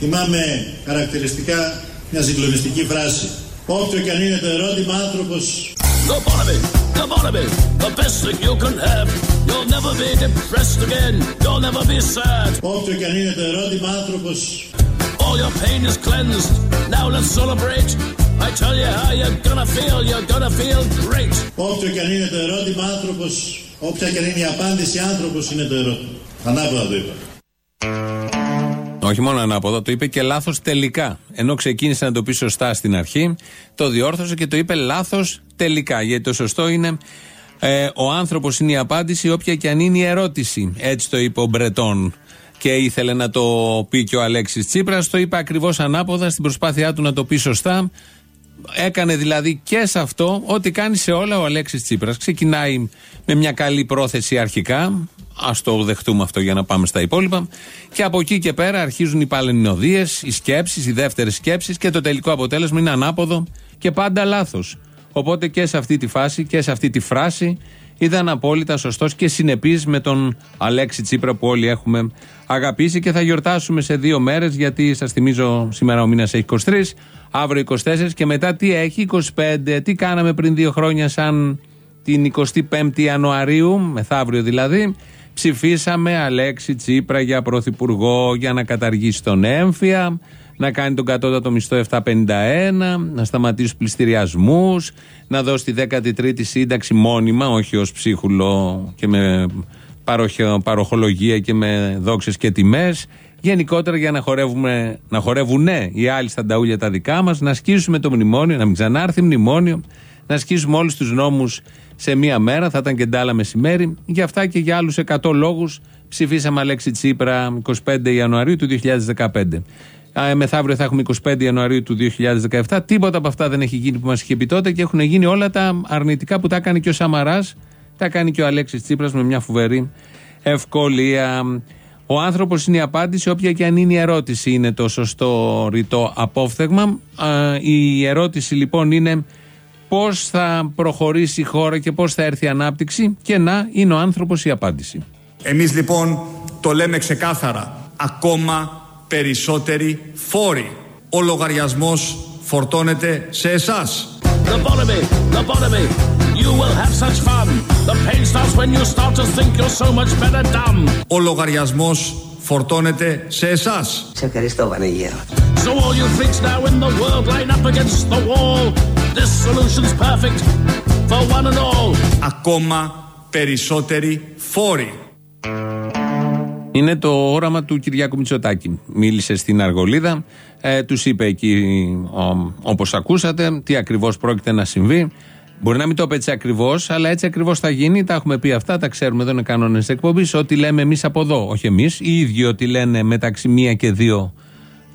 Θυμάμαι χαρακτηριστικά μια συγκλονιστική φράση. Όποιο και αν είναι το ερώτημα, άνθρωπος... the best thing you can have. You'll never be depressed again, you'll never be sad. Όποιο και αν είναι το ερώτημα, άνθρωπος... All your pain is cleansed, now let's celebrate. I tell you how you're gonna feel, you're gonna feel great. Όποιο και αν είναι το ερώτημα, άνθρωπος... Όποια και αν είναι η απάντηση, άνθρωπος είναι το ερώτημα. Ανάποδα το είπα. Όχι μόνο ανάποδα, το είπε και λάθος τελικά. Ενώ ξεκίνησε να το πει σωστά στην αρχή, το διόρθωσε και το είπε λάθος τελικά. Γιατί το σωστό είναι ε, ο άνθρωπος είναι η απάντηση, όποια και αν είναι η ερώτηση. Έτσι το είπε ο Μπρετόν. Και ήθελε να το πει και ο Αλέξης Τσίπρας. Το είπε ακριβώς ανάποδα στην προσπάθειά του να το πει σωστά. Έκανε δηλαδή και σε αυτό ό,τι κάνει σε όλα ο Αλέξης Τσίπρας. Ξεκινάει με μια καλή πρόθεση αρχικά, Α το δεχτούμε αυτό για να πάμε στα υπόλοιπα. Και από εκεί και πέρα αρχίζουν οι παλαινιωδίε, οι σκέψεις, οι δεύτερες σκέψεις και το τελικό αποτέλεσμα είναι ανάποδο και πάντα λάθος. Οπότε και σε αυτή τη φάση και σε αυτή τη φράση ήταν απόλυτα σωστός και συνεπής με τον Αλέξη Τσίπρα που όλοι έχουμε αγαπήσει και θα γιορτάσουμε σε δύο μέρες γιατί σας θυμίζω σήμερα ο μήνας έχει 23, αύριο 24 και μετά τι έχει 25. Τι κάναμε πριν δύο χρόνια σαν την 25η Ιανουαρίου, μεθαύριο δηλαδή, Ψηφίσαμε Αλέξη Τσίπρα για πρωθυπουργό για να καταργήσει τον έμφυα, να κάνει τον κατώτατο μισθό 751, να σταματήσει πληστηριασμούς, να δώσει τη 13η σύνταξη μόνιμα, όχι ως ψίχουλο και με παροχολογία και με δόξες και τιμές. Γενικότερα για να χορεύουμε να χορεύουν ναι, οι άλλοι στα ταούλια τα δικά μας να ασκήσουμε το μνημόνιο, να μην ξανάρθει μνημόνιο να ασκήσουμε όλους τους νόμους σε μία μέρα, θα ήταν και ντάλα μεσημέρι. Για αυτά και για άλλους 100 λόγους ψηφίσαμε Αλέξη Τσίπρα 25 Ιανουαρίου του 2015. Μεθαύριο θα έχουμε 25 Ιανουαρίου του 2017. Τίποτα από αυτά δεν έχει γίνει που μας είχε πει τότε και έχουν γίνει όλα τα αρνητικά που τα έκανε και ο Σαμαράς. Τα κάνει και ο Αλέξης Τσίπρας με μια φοβερή ευκολία. Ο άνθρωπος είναι η απάντηση, όποια και αν είναι η ερώτηση, είναι το σωστό ρητό απόφθεγμα. Η ερώτηση λοιπόν είναι πώς θα προχωρήσει η χώρα και πώς θα έρθει η ανάπτυξη. Και να είναι ο άνθρωπος η απάντηση. Εμείς λοιπόν το λέμε ξεκάθαρα. Ακόμα περισσότεροι φόροι. Ο λογαριασμός φορτώνεται σε εσάς. Ο λογαριασμός φορτώνεται σε εσάς. Σε ευχαριστώ, Βανεγέρο. So all you freaks now in the world line up against the wall. This solution's perfect for one and all. Ακόμα περισσότεροι φόροι. Είναι το όραμα του Κυριάκου Μητσοτάκη. Μίλησε στην Αργολίδα, ε, τους είπε εκεί, όπως ακούσατε, τι ακριβώς πρόκειται να συμβεί. Μπορεί να μην το είπε έτσι ακριβώς, αλλά έτσι ακριβώς θα γίνει. Τα έχουμε πει αυτά, τα ξέρουμε. Εδώ είναι κανόνες εκπομπής. Ό,τι λέμε εμείς από εδώ, όχι εμείς, οι ίδιοι ότι λένε μεταξύ μία και δύο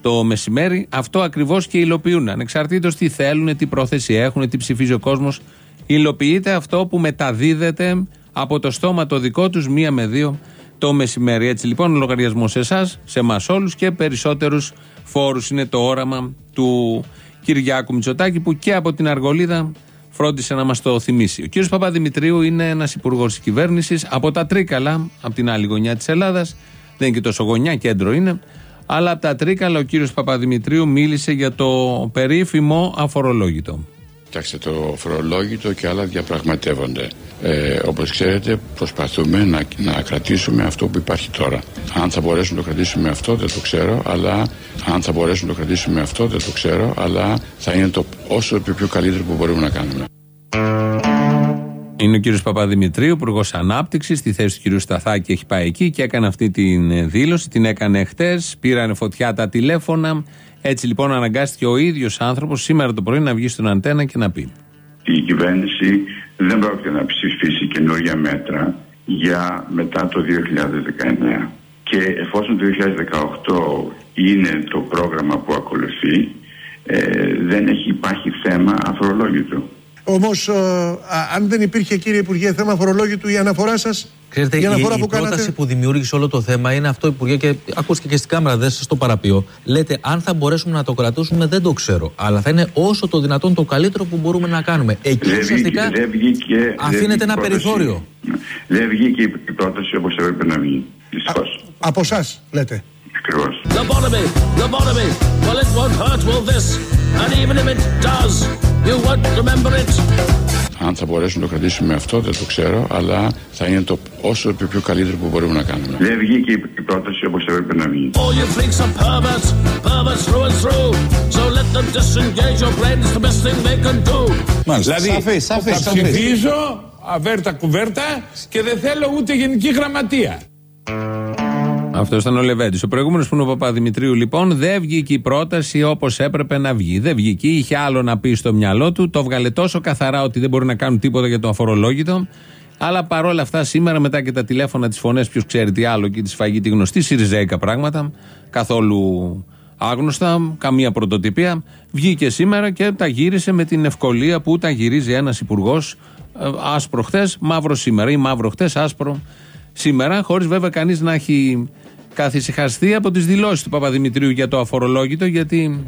το μεσημέρι, αυτό ακριβώς και υλοποιούν. Ανεξαρτήτως τι θέλουν, τι πρόθεση έχουν, τι ψηφίζει ο κόσμος, υλοποιείται αυτό που μεταδίδεται από το στόμα το δικό τους μία με δύο το μεσημέρι. Έτσι λοιπόν, ο λογαριασμός σε εσάς, σε εμάς όλους και περισσότερους φόρους είναι το όραμα του Κυριάκου Μητσοτάκη που και από την Αργολίδα φρόντισε να μας το θυμίσει. Ο κύριος Παπαδημητρίου είναι ένας υπουργός της κυβέρνησης από τα Τρίκαλα, από την άλλη γωνιά της Ελλάδας. Δεν είναι και τόσο γωνιά, κέντρο είναι. Αλλά από τα Τρίκαλα ο κύριος Παπαδημητρίου μίλησε για το περίφημο αφορολόγητο. Κοιτάξτε, το φορολόγητο και άλλα διαπραγματεύονται. Ε, Όπως ξέρετε, προσπαθούμε να, να κρατήσουμε αυτό που υπάρχει τώρα. Αν θα μπορέσουμε να το κρατήσουμε αυτό, δεν το ξέρω, αλλά αν θα μπορέσουμε να το κρατήσουμε αυτό, δεν το ξέρω, αλλά θα είναι το όσο το πιο καλύτερο που μπορούμε να κάνουμε. Είναι ο κύριος Παπαδημητρίου, υπουργός Ανάπτυξης, στη θέση του κύριου Σταθάκη έχει πάει εκεί και έκανε αυτή τη δήλωση. Την έκανε χτες. Πήραν φωτιά τα τηλέφωνα. Έτσι λοιπόν αναγκάστηκε ο ίδιος άνθρωπος σήμερα το πρωί να βγει στον αντένα και να πει. Η κυβέρνηση δεν πρόκειται να ψηφίσει καινούργια μέτρα για μετά το 2019. Και εφόσον το 2018 είναι το πρόγραμμα που ακολουθεί, ε, δεν έχει υπάρχει θέμα αφορολόγητο. Όμως, ε, αν δεν υπήρχε, κύριε Υπουργέ, θέμα φορολόγητου, η αναφορά σας. Ξέρετε, η, αναφορά η, που η πρόταση κάνατε... που δημιούργησε όλο το θέμα είναι αυτό, Υπουργέ, και ακούστηκε και στην κάμερα, δεν σας το παραπείω. Λέτε, αν θα μπορέσουμε να το κρατήσουμε, δεν το ξέρω. Αλλά θα είναι όσο το δυνατόν το καλύτερο που μπορούμε να κάνουμε. Εκεί δεν ουσιαστικά βγήκε, αφήνεται ένα πρόταση, περιθώριο. Δεν βγήκε η πρόταση όπως έπρεπε να βγει. από εσάς, λέτε. Ακριβώς. Lobotomy, lobotomy. Well, it won't hurt, will this? And even if it does, you won't remember it. Αν θα μπορέσουμε να το κρατήσουμε αυτό δεν το ξέρω, αλλά θα είναι το όσο το πιο καλύτερο που μπορούμε να κάνουμε. Δεν βγήκε η πρόταση όπως έπρεπε να βγει. All you freaks are perverts, perverts through and through. So let them disengage your brains, the best thing they can do. Μάλιστα. Δηλαδή, σαφής, σαφής, θα ψηφίζω αβέρτα κουβέρτα και δεν θέλω ούτε γενική γραμματεία. Αυτός ήταν ο Λεβέντης. Ο προηγούμενος που είναι ο Παπαδημητρίου, λοιπόν, δεν βγήκε η πρόταση όπως έπρεπε να βγει. Δεν βγήκε, είχε άλλο να πει στο μυαλό του. Το βγάλε τόσο καθαρά ότι δεν μπορεί να κάνουν τίποτα για το αφορολόγητο. Αλλά παρόλα αυτά, σήμερα μετά και τα τηλέφωνα, τις φωνές, ποιος ξέρει τι άλλο και τη σφαγή τη γνωστή, σιριζέικα πράγματα, καθόλου άγνωστα, καμία πρωτοτυπία, βγήκε σήμερα και τα γύρισε με την ευκολία που τα γυρίζει ένας υπουργός ε, άσπρο χθες, μαύρο σήμερα ή μαύρο χθες, άσπρο σήμερα, χωρίς βέβαια κανείς να έχει καθησυχαστεί από τις δηλώσεις του Παπαδημητρίου για το αφορολόγητο, γιατί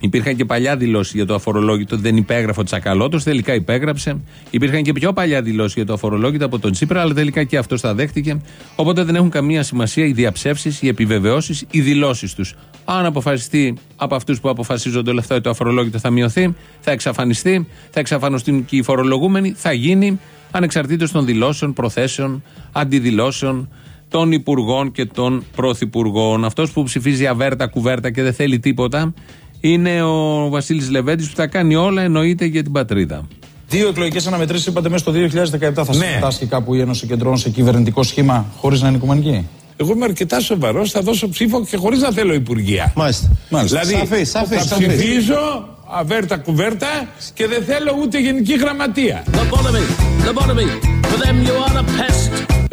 υπήρχαν και παλιά δηλώσεις για το αφορολόγητο, δεν υπέγραφε ο Τσακαλώτος, τελικά υπέγραψε. Υπήρχαν και πιο παλιά δηλώσεις για το αφορολόγητο από τον Τσίπρα, αλλά τελικά και αυτός τα δέχτηκε. Οπότε δεν έχουν καμία σημασία οι διαψεύσεις, οι επιβεβαιώσεις, οι δηλώσεις τους. Αν αποφασιστεί από αυτούς που αποφασίζονται όλα αυτά ότι το αφορολόγητο θα μειωθεί, θα εξαφανιστεί, θα εξαφανιστούν και οι φορολογούμενοι, θα γίνει ανεξαρτήτως των δηλώσεων, προθέσεων, αντιδηλώσεων των υπουργών και των πρωθυπουργών. Αυτός που ψηφίζει αβέρτα κουβέρτα και δεν θέλει τίποτα είναι ο Βασίλης Λεβέντης που τα κάνει όλα εννοείται για την πατρίδα. Δύο εκλογικές αναμετρήσεις είπατε μέσα στο 2017 θα ναι. συμμετάσχει κάπου η Ένωση Κεντρών σε κυβερνητικό σχήμα χωρίς να είναι οικουμενική; Εγώ είμαι αρκετά σοβαρός, θα δώσω ψήφο και χωρίς να θέλω υπουργεία. Μάλιστα. Μάλιστα. Δηλαδή, σαφής, σαφής, θα ψηφίζω αβέρτα κουβέρτα και δεν θέλω ούτε γενική γραμματεία.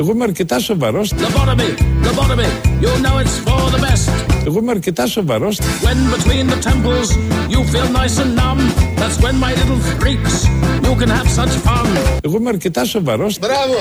Εγώ είμαι αρκετά σοβαρός. Εγώ είμαι αρκετά σοβαρός. Εγώ είμαι αρκετά σοβαρός. Μπράβο!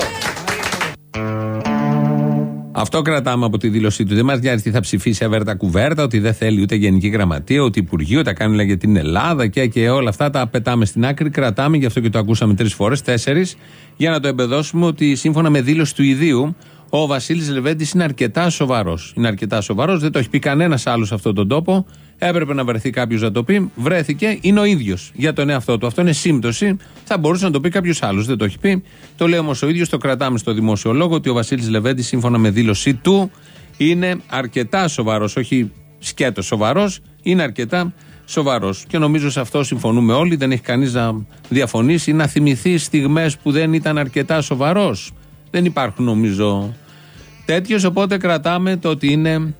Αυτό κρατάμε από τη δήλωσή του. Δεν μας νοιάζει τι θα ψηφίσει αβέρτα κουβέρτα, ότι δεν θέλει ούτε γενική γραμματεία, ούτε υπουργείο, τα κάνει για την Ελλάδα και, και όλα αυτά τα πετάμε στην άκρη. Κρατάμε, γι' αυτό και το ακούσαμε τρεις φορές, τέσσερις, για να το εμπεδώσουμε ότι σύμφωνα με δήλωση του ιδίου, ο Βασίλης Λεβέντης είναι αρκετά σοβαρός. Είναι αρκετά σοβαρός, δεν το έχει πει κανένας άλλος σε αυτόν τον τόπο. Έπρεπε να βρεθεί κάποιος να το πει. Βρέθηκε, είναι ο ίδιος για τον εαυτό του. Αυτό είναι σύμπτωση. Θα μπορούσε να το πει κάποιος άλλος. Δεν το έχει πει. Το λέει όμως ο ίδιος, το κρατάμε στο δημόσιο λόγο ότι ο Βασίλης Λεβέντης, σύμφωνα με δήλωσή του, είναι αρκετά σοβαρός. Όχι σκέτος σοβαρός, είναι αρκετά σοβαρός. Και νομίζω σε αυτό συμφωνούμε όλοι. Δεν έχει κανείς να διαφωνήσει ή να θυμηθεί στιγμές που δεν ήταν αρκετά σοβαρός. Δεν υπάρχουν νομίζω τέτοιο. Οπότε κρατάμε το ότι είναι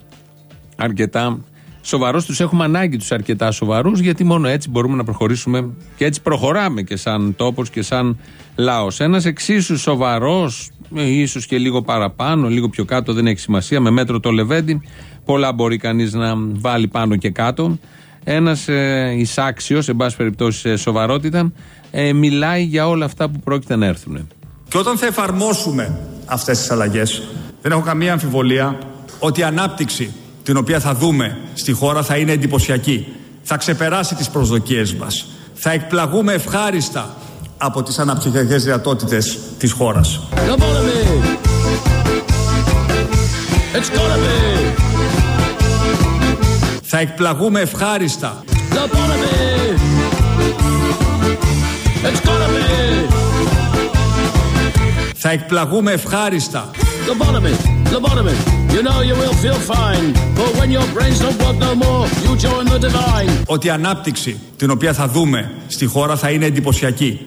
αρκετά σοβαρό. Τους έχουμε ανάγκη τους αρκετά σοβαρούς, γιατί μόνο έτσι μπορούμε να προχωρήσουμε και έτσι προχωράμε και σαν τόπος και σαν λαός. Ένας εξίσου σοβαρός, ε, ίσως και λίγο παραπάνω, λίγο πιο κάτω, δεν έχει σημασία, με μέτρο το λεβέντι. Πολλά μπορεί κανείς να βάλει πάνω και κάτω. Ένας ε, εισάξιος, σε πάση περιπτώσει σε σοβαρότητα, ε, μιλάει για όλα αυτά που πρόκειται να έρθουν. Και όταν θα εφαρμόσουμε αυτές τις αλλαγές, δεν έχω καμία αμφιβολία ότι η ανάπτυξη την οποία θα δούμε στη χώρα θα είναι εντυπωσιακή. Θα ξεπεράσει τις προσδοκίες μας. Θα εκπλαγούμε ευχάριστα από τις αναπτυξιακές δυνατότητες της χώρας. Θα εκπλαγούμε ευχάριστα. Θα εκπλαγούμε ευχάριστα. Ότι η ανάπτυξη την οποία θα δούμε στη χώρα θα είναι εντυπωσιακή.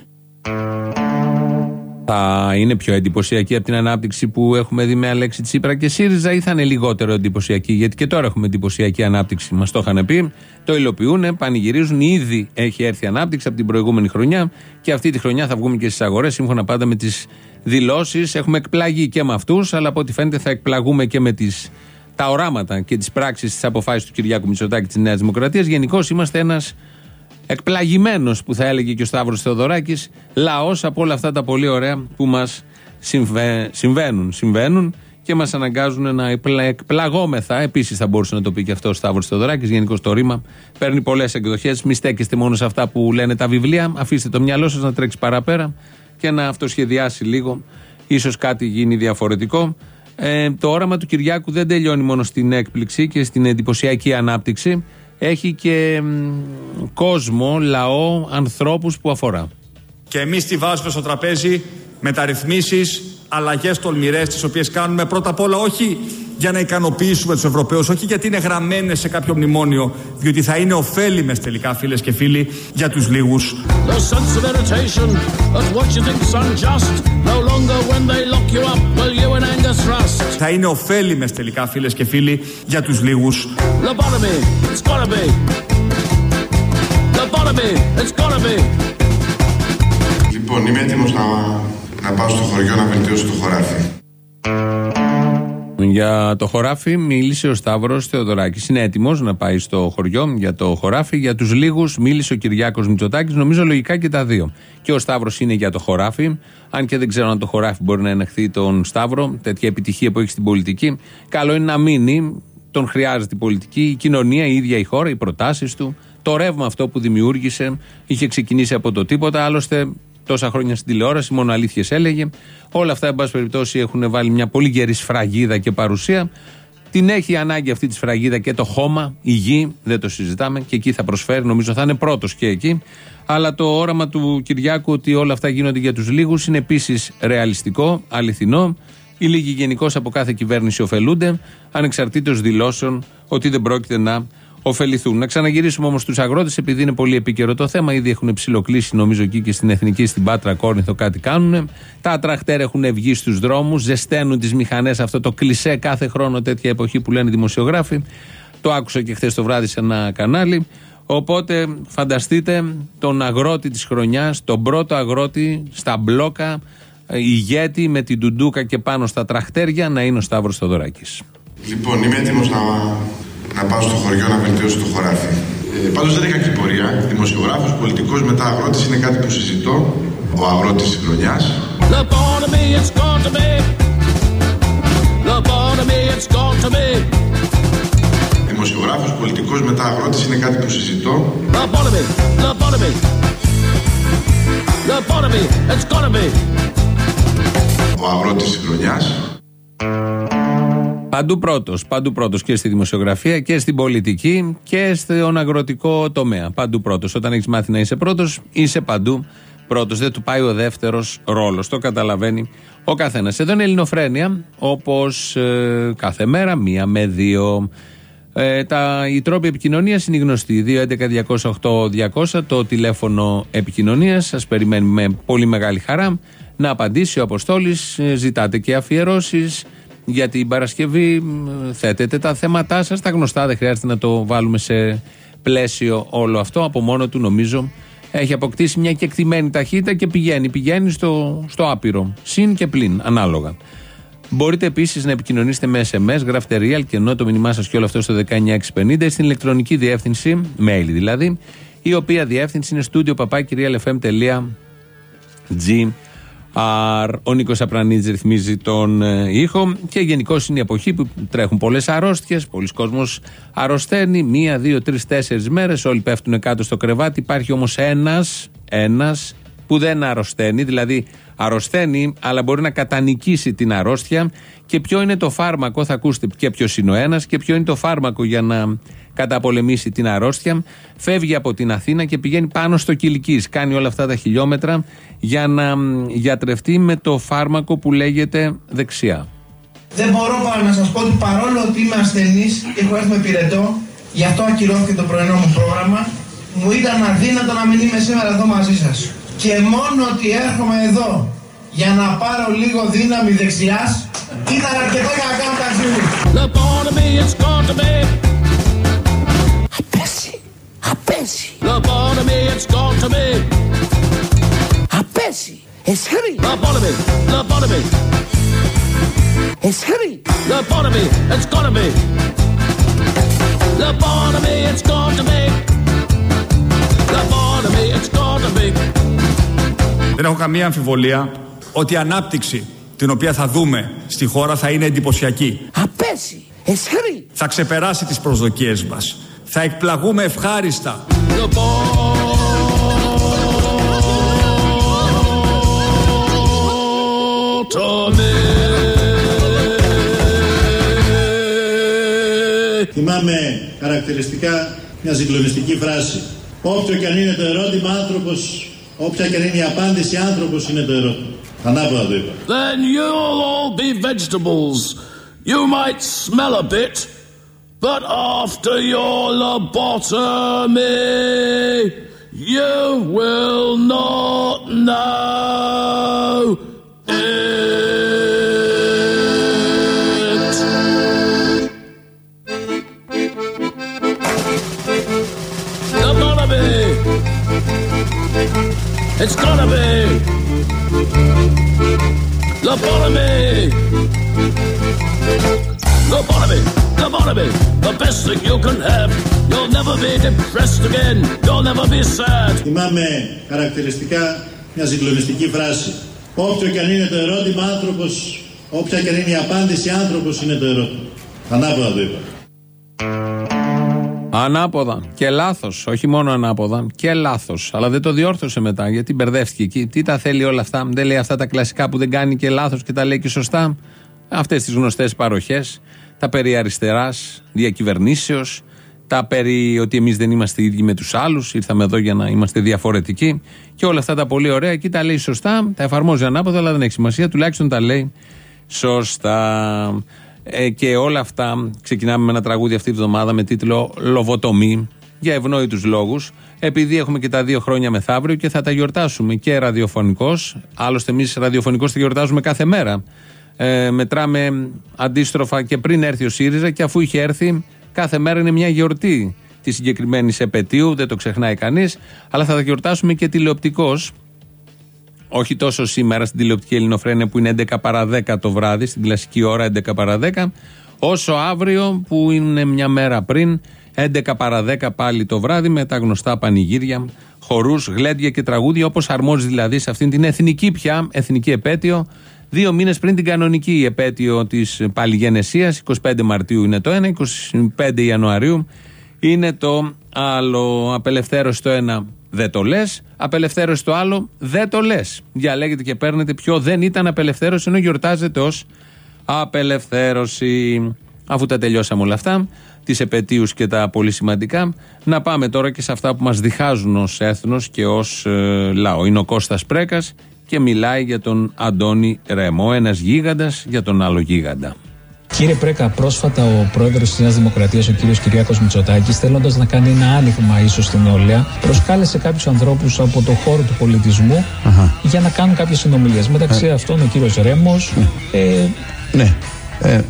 Θα είναι πιο εντυπωσιακή από την ανάπτυξη που έχουμε δει με Αλέξη Τσίπρα και ΣΥΡΙΖΑ ή θα είναι λιγότερο εντυπωσιακή; Γιατί και τώρα έχουμε εντυπωσιακή ανάπτυξη. Μας το είχαν πει, το υλοποιούν, πανηγυρίζουν. Ήδη έχει έρθει ανάπτυξη από την προηγούμενη χρονιά και αυτή τη χρονιά θα βγούμε και στις αγορές σύμφωνα πάντα με τις δηλώσεις. Έχουμε εκπλαγεί και με αυτούς, αλλά από ό,τι φαίνεται θα εκπλαγούμε και με τις, τα οράματα και τις πράξεις της αποφάσης του Κυριάκου Μητσοτάκη της Νέας Δημοκρατίας. Γενικώς είμαστε ένας εκπλαγημένος, που θα έλεγε και ο Σταύρος Θεοδωράκης, λαός από όλα αυτά τα πολύ ωραία που μας συμβαίνουν. Συμβαίνουν και μας αναγκάζουν να εκπλαγόμεθα. Επίσης, θα μπορούσε να το πει και αυτό ο Σταύρος Θεοδωράκης. Γενικώς το ρήμα παίρνει πολλές εκδοχές. Μη στέκεστε μόνο σε αυτά που λένε τα βιβλία. Αφήστε το μυαλό σας να τρέξει παραπέρα και να αυτοσχεδιάσει λίγο. Ίσως κάτι γίνει διαφορετικό. Ε, το όραμα του Κυριάκου δεν τελειώνει μόνο στην έκπληξη και στην εντυπωσιακή ανάπτυξη. Έχει και κόσμο, λαό, ανθρώπους που αφορά. Και εμείς τη βάζουμε στο τραπέζι μεταρρυθμίσεις, αλλαγές τολμηρές τις οποίες κάνουμε πρώτα απ' όλα όχι για να ικανοποιήσουμε τους Ευρωπαίους, όχι γιατί είναι γραμμένες σε κάποιο μνημόνιο, διότι θα είναι ωφέλιμες τελικά φίλες και φίλοι για τους λίγους. Θα είναι ωφέλιμες τελικά φίλες και φίλοι για τους λίγους. Λοιπόν, είμαι έτοιμος να, να πάω στο χωριό να βελτιώσω το χωράφι. Για το χωράφι μίλησε ο Σταύρος Θεοδωράκης. Είναι έτοιμος να πάει στο χωριό για το χωράφι. Για τους λίγους μίλησε ο Κυριάκος Μητσοτάκης. Νομίζω λογικά και τα δύο. Και ο Σταύρος είναι για το χωράφι. Αν και δεν ξέρω αν το χωράφι μπορεί να ενεχθεί τον Σταύρο. Τέτοια επιτυχία που έχει στην πολιτική. Καλό είναι να μείνει. Τον χρειάζεται η πολιτική, η κοινωνία, η ίδια η χώρα, οι προτάσεις του. Το ρεύμα αυτό που δημιούργησε είχε ξεκινήσει από το τίποτα. Άλλωστε τόσα χρόνια στην τηλεόραση, μόνο αλήθειες έλεγε. Όλα αυτά, εν πάση περιπτώσει, έχουν βάλει μια πολύ γερή σφραγίδα και παρουσία. Την έχει ανάγκη αυτή τη σφραγίδα και το χώμα, η γη, δεν το συζητάμε και εκεί θα προσφέρει, νομίζω θα είναι πρώτος και εκεί. Αλλά το όραμα του Κυριάκου ότι όλα αυτά γίνονται για τους λίγους είναι επίσης ρεαλιστικό, αληθινό. Οι λίγοι γενικώς από κάθε κυβέρνηση ωφελούνται, ανεξαρτήτως δηλώσεων ότι δεν πρόκειται να ωφεληθούν. Να ξαναγυρίσουμε όμως στους αγρότες, επειδή είναι πολύ επίκαιρο το θέμα. Ήδη έχουν ψηλοκλήσει, νομίζω, εκεί και στην Εθνική, στην Πάτρα Κόρνηθο κάτι κάνουν. Τα τραχτέρ έχουν βγει στους δρόμους, ζεσταίνουν τις μηχανές. Αυτό το κλισέ κάθε χρόνο, τέτοια εποχή που λένε οι δημοσιογράφοι. Το άκουσα και χθες το βράδυ σε ένα κανάλι. Οπότε φανταστείτε τον αγρότη της χρονιάς, τον πρώτο αγρότη στα μπλόκα, ηγέτη με την τουντούκα και πάνω στα τραχτέρια να είναι ο Σταύρος Θοδωράκης. Λοιπόν, είμαι έτοιμος να να πάω στο χωριό να βελτιώσω το χωράφι. Ε, Πάντως δεν είναι κακή πορεία. Δημοσιογράφος, πολιτικός, μετά αγρότης είναι κάτι που συζητώ. Ο αγρότης της χρονιάς. Δημοσιογράφος, πολιτικός, μετά αγρότης είναι κάτι που συζητώ. Ο αγρότης της χρονιάς. Παντού πρώτος. Παντού πρώτος και στη δημοσιογραφία και στην πολιτική και στον αγροτικό τομέα. Παντού πρώτος. Όταν έχεις μάθει να είσαι πρώτος, είσαι παντού πρώτος. Δεν του πάει ο δεύτερος ρόλος. Το καταλαβαίνει ο καθένας. Εδώ είναι Ελληνοφρένια, όπως ε, κάθε μέρα, μία με δύο. Ε, τα, οι τρόποι επικοινωνίας είναι γνωστοί. 2.11.208.200 το τηλέφωνο επικοινωνίας. Σας περιμένει με πολύ μεγάλη χαρά να απαντήσει ο Αποστόλης. Ε, ζητάτε και αφιερώσεις για την Παρασκευή θέτετε τα θέματά σας, τα γνωστά, δεν χρειάζεται να το βάλουμε σε πλαίσιο όλο αυτό. Από μόνο του νομίζω έχει αποκτήσει μια κεκτημένη ταχύτητα και πηγαίνει, πηγαίνει στο, στο άπειρο. Συν και πλην, ανάλογα. Μπορείτε επίσης να επικοινωνήσετε με SMS, γράφτε real και ενώ το μήνυμά σας και όλο αυτό στο 19650 στην ηλεκτρονική διεύθυνση, mail δηλαδή, η οποία διεύθυνση είναι studio ο Νίκος Απρανίτζη ρυθμίζει τον ε, ήχο και γενικώς είναι η εποχή που τρέχουν πολλές αρρώστιες. Πολλοί κόσμοι αρρωσταίνει. Μία, δύο, τρεις, τέσσερις μέρες. Όλοι πέφτουν κάτω στο κρεβάτι. Υπάρχει όμως ένας ένας που δεν αρρωσταίνει. Δηλαδή αρρωσταίνει, αλλά μπορεί να κατανικήσει την αρρώστια. Και ποιο είναι το φάρμακο, θα ακούσετε και ποιος είναι ο ένας και ποιο είναι το φάρμακο για να καταπολεμήσει την αρρώστια. Φεύγει από την Αθήνα και πηγαίνει πάνω στο Κυλική. Κάνει όλα αυτά τα χιλιόμετρα για να γιατρευτεί με το φάρμακο που λέγεται δεξιά. Δεν μπορώ παρά να σας πω ότι παρόλο ότι είμαι ασθενής και έχω έρθει με πυρετό, γι' αυτό ακυρώθηκε το πρωινό μου πρόγραμμα, μου ήταν αδύνατο να μην είμαι σήμερα εδώ μαζί σας. Και μόνο ότι έρχομαι εδώ για να πάρω λίγο δύναμη δεξιάς, ήταν αρκετό για να κάνω ταξίδι. Απέσει. Lobotomy, it's gone to me. Απέσει. Εσχρή. Lobotomy, lobotomy. Εσχρή. Lobotomy, it's gonna be. Lobotomy, it's gone to me. Lobotomy, it's gone to be. Δεν έχω καμία αμφιβολία ότι η ανάπτυξη την οποία θα δούμε στη χώρα θα είναι εντυπωσιακή. Απέσει. Εσχρή. Θα ξεπεράσει τις προσδοκίες μας θα εκπλαγούμε ευχάριστα. Θυμάμαι χαρακτηριστικά μια συγκλονιστική φράση. Όποιο και αν είναι το ερώτημα, άνθρωπος όποια και αν είναι η απάντηση, άνθρωπος είναι το ερώτημα. Ανάποδα το είπα. Then you'll all be vegetables. You might smell a bit, but after your lobotomy, you will not know it. It's gonna be lobotomy. Lobotomy, lobotomy, the best thing you can have. You'll never be depressed again. You'll never be sad. Θυμάμαι χαρακτηριστικά μια συγκλονιστική φράση. Όποιο και αν είναι το ερώτημα, άνθρωπος, όποια και αν είναι η απάντηση, άνθρωπος είναι το ερώτημα. Ανάποδα το είπα. Ανάποδα και λάθος. Όχι μόνο ανάποδα και λάθος. Αλλά δεν το διόρθωσε μετά γιατί μπερδεύτηκε εκεί. Τι τα θέλει όλα αυτά. Δεν λέει αυτά τα κλασικά που δεν κάνει και λάθος και τα λέει και σωστά. Αυτές τις γνωστές παροχές. Τα περί αριστεράς, διακυβερνήσεως. Τα περί ότι εμείς δεν είμαστε ίδιοι με τους άλλους. Ήρθαμε εδώ για να είμαστε διαφορετικοί. Και όλα αυτά τα πολύ ωραία. Εκεί τα λέει σωστά. Τα εφαρμόζει ανάποδα, αλλά δεν έχει σημασία. Τουλάχιστον τα λέει σωστά. Ε, και όλα αυτά ξεκινάμε με ένα τραγούδι αυτή τη βδομάδα με τίτλο Λοβοτομή για ευνόητους λόγους. Επειδή έχουμε και τα δύο χρόνια μεθαύριο και θα τα γιορτάσουμε και ραδιοφωνικώ. Άλλωστε, εμείς ραδιοφωνικώς τα γιορτάζουμε κάθε μέρα. Ε, μετράμε αντίστροφα και πριν έρθει ο ΣΥΡΙΖΑ και αφού είχε έρθει, κάθε μέρα είναι μια γιορτή της συγκεκριμένης επαιτίου, δεν το ξεχνάει κανείς. Αλλά θα τα γιορτάσουμε και τηλεοπτικώς όχι τόσο σήμερα στην τηλεοπτική Ελληνοφρένεια που είναι 11 παρα 10 το βράδυ, στην κλασική ώρα 11 παρα 10, όσο αύριο που είναι μια μέρα πριν, 11 παρα 10 πάλι το βράδυ με τα γνωστά πανηγύρια, χορούς, γλέντια και τραγούδια όπως αρμόζει δηλαδή σε αυτήν την εθνική πια, εθνική επέτειο, δύο μήνες πριν την κανονική επέτειο της Παλιγενεσίας, 25 Μαρτίου είναι το ένα, 25 Ιανουαρίου είναι το άλλο. Απελευθέρωση το ένα δεν το λες. Απελευθέρωση το άλλο, δεν το λες. Διαλέγετε και παίρνετε ποιο δεν ήταν απελευθέρωση, ενώ γιορτάζεται ως απελευθέρωση. Αφού τα τελειώσαμε όλα αυτά, τις επαιτίους και τα πολύ σημαντικά, να πάμε τώρα και σε αυτά που μας διχάζουν ως έθνος και ως ε, λαό. Είναι ο Κώστας Πρέκας και μιλάει για τον Αντώνη Ρεμό, ένας γίγαντας για τον άλλο γίγαντα. Κύριε Πρέκα, πρόσφατα ο πρόεδρος της Νέας Δημοκρατίας, ο κύριος Κυριάκος Μητσοτάκης, θέλοντας να κάνει ένα άνοιγμα ίσως στην νεολαία, προσκάλεσε κάποιους ανθρώπους από το χώρο του πολιτισμού για να κάνουν κάποιες συνομιλίες. Μεταξύ ε. αυτών ο κύριος Ρέμος. Ε. ε, ναι. Ε, ε,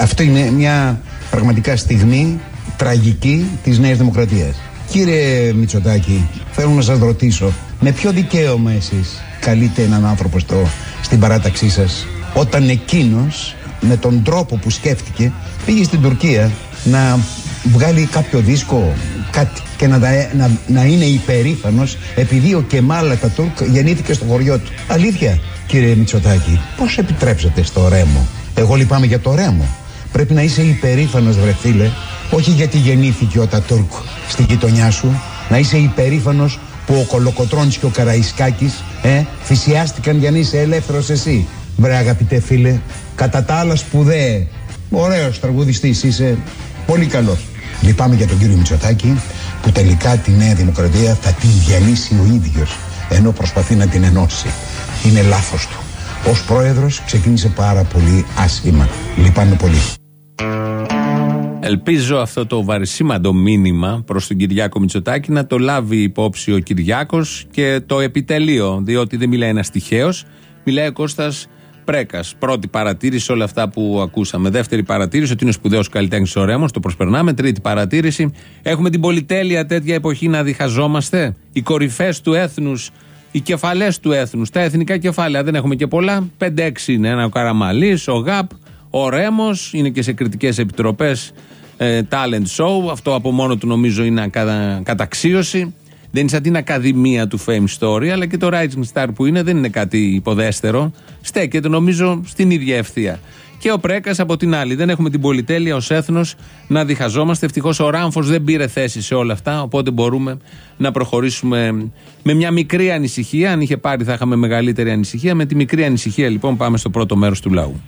αυτό είναι μια πραγματικά στιγμή τραγική της Νέας Δημοκρατίας. Κύριε Μητσοτάκη, θέλω να σας ρωτήσω, με ποιο δικαίωμα εσείς καλείτε έναν άνθρωπο στο, στην παράταξή σας, όταν εκείνος με τον τρόπο που σκέφτηκε πήγε στην Τουρκία να βγάλει κάποιο δίσκο κάτι και να, να, να είναι υπερήφανος επειδή ο Κεμάλ Τουρκ γεννήθηκε στο χωριό του. Αλήθεια κύριε Μητσοτάκη, πώς επιτρέψατε στο Ρέμο; Εγώ λυπάμαι για το Ρέμο. Πρέπει να είσαι υπερήφανος βρε φίλε, όχι γιατί γεννήθηκε ο Τατούρκ στη γειτονιά σου, να είσαι υπερήφανος που ο Κολοκοτρώνης και ο Καραϊσκάκης ε, θυσιάστηκαν για να είσαι ελεύθερος εσύ. Βρε αγαπητέ φίλε, κατά τα άλλα σπουδαίε. Ωραίος τραγουδιστής είσαι, πολύ καλός. Λυπάμαι για τον κύριο Μητσοτάκη που τελικά τη Νέα Δημοκρατία θα την διαλύσει ο ίδιος ενώ προσπαθεί να την ενώσει. Είναι λάθος του. Ως πρόεδρος ξεκίνησε πάρα πολύ άσχημα. Λυπάμαι πολύ. Ελπίζω αυτό το βαρισίμαντο μήνυμα προς τον Κυριάκο Μητσοτάκη να το λάβει υπόψη ο Κυριάκος και το επιτελείο, διότι δεν μιλάει ένας τυχαίος, μιλάει ο Κώστας Πρέκας. Πρώτη παρατήρηση όλα αυτά που ακούσαμε. Δεύτερη παρατήρηση ότι είναι σπουδαίος καλλιτέχνης ο Ρέμος, το προσπερνάμε. Τρίτη παρατήρηση. Έχουμε την πολυτέλεια τέτοια εποχή να διχαζόμαστε. Οι κορυφές του έθνους, οι κεφαλές του έθνους, τα εθνικά κεφάλαια δεν έχουμε και πολλά. 5-6 είναι. Ένα ο Καραμαλής, ο Γαπ, ο Ρέμος, είναι και σε κριτικές επιτροπές ε, talent show. Αυτό από μόνο του νομίζω είναι καταξίωση. Δεν είναι σαν την Ακαδημία του Fame Story, αλλά και το Rising Star που είναι δεν είναι κάτι υποδέστερο. Στέκεται νομίζω στην ίδια ευθεία. Και ο Πρέκας από την άλλη. Δεν έχουμε την πολυτέλεια ως έθνος να διχαζόμαστε. Ευτυχώς ο Ράμφος δεν πήρε θέση σε όλα αυτά. Οπότε μπορούμε να προχωρήσουμε με μια μικρή ανησυχία. Αν είχε πάρει, θα είχαμε μεγαλύτερη ανησυχία. Με τη μικρή ανησυχία, λοιπόν, πάμε στο πρώτο μέρος του λαού.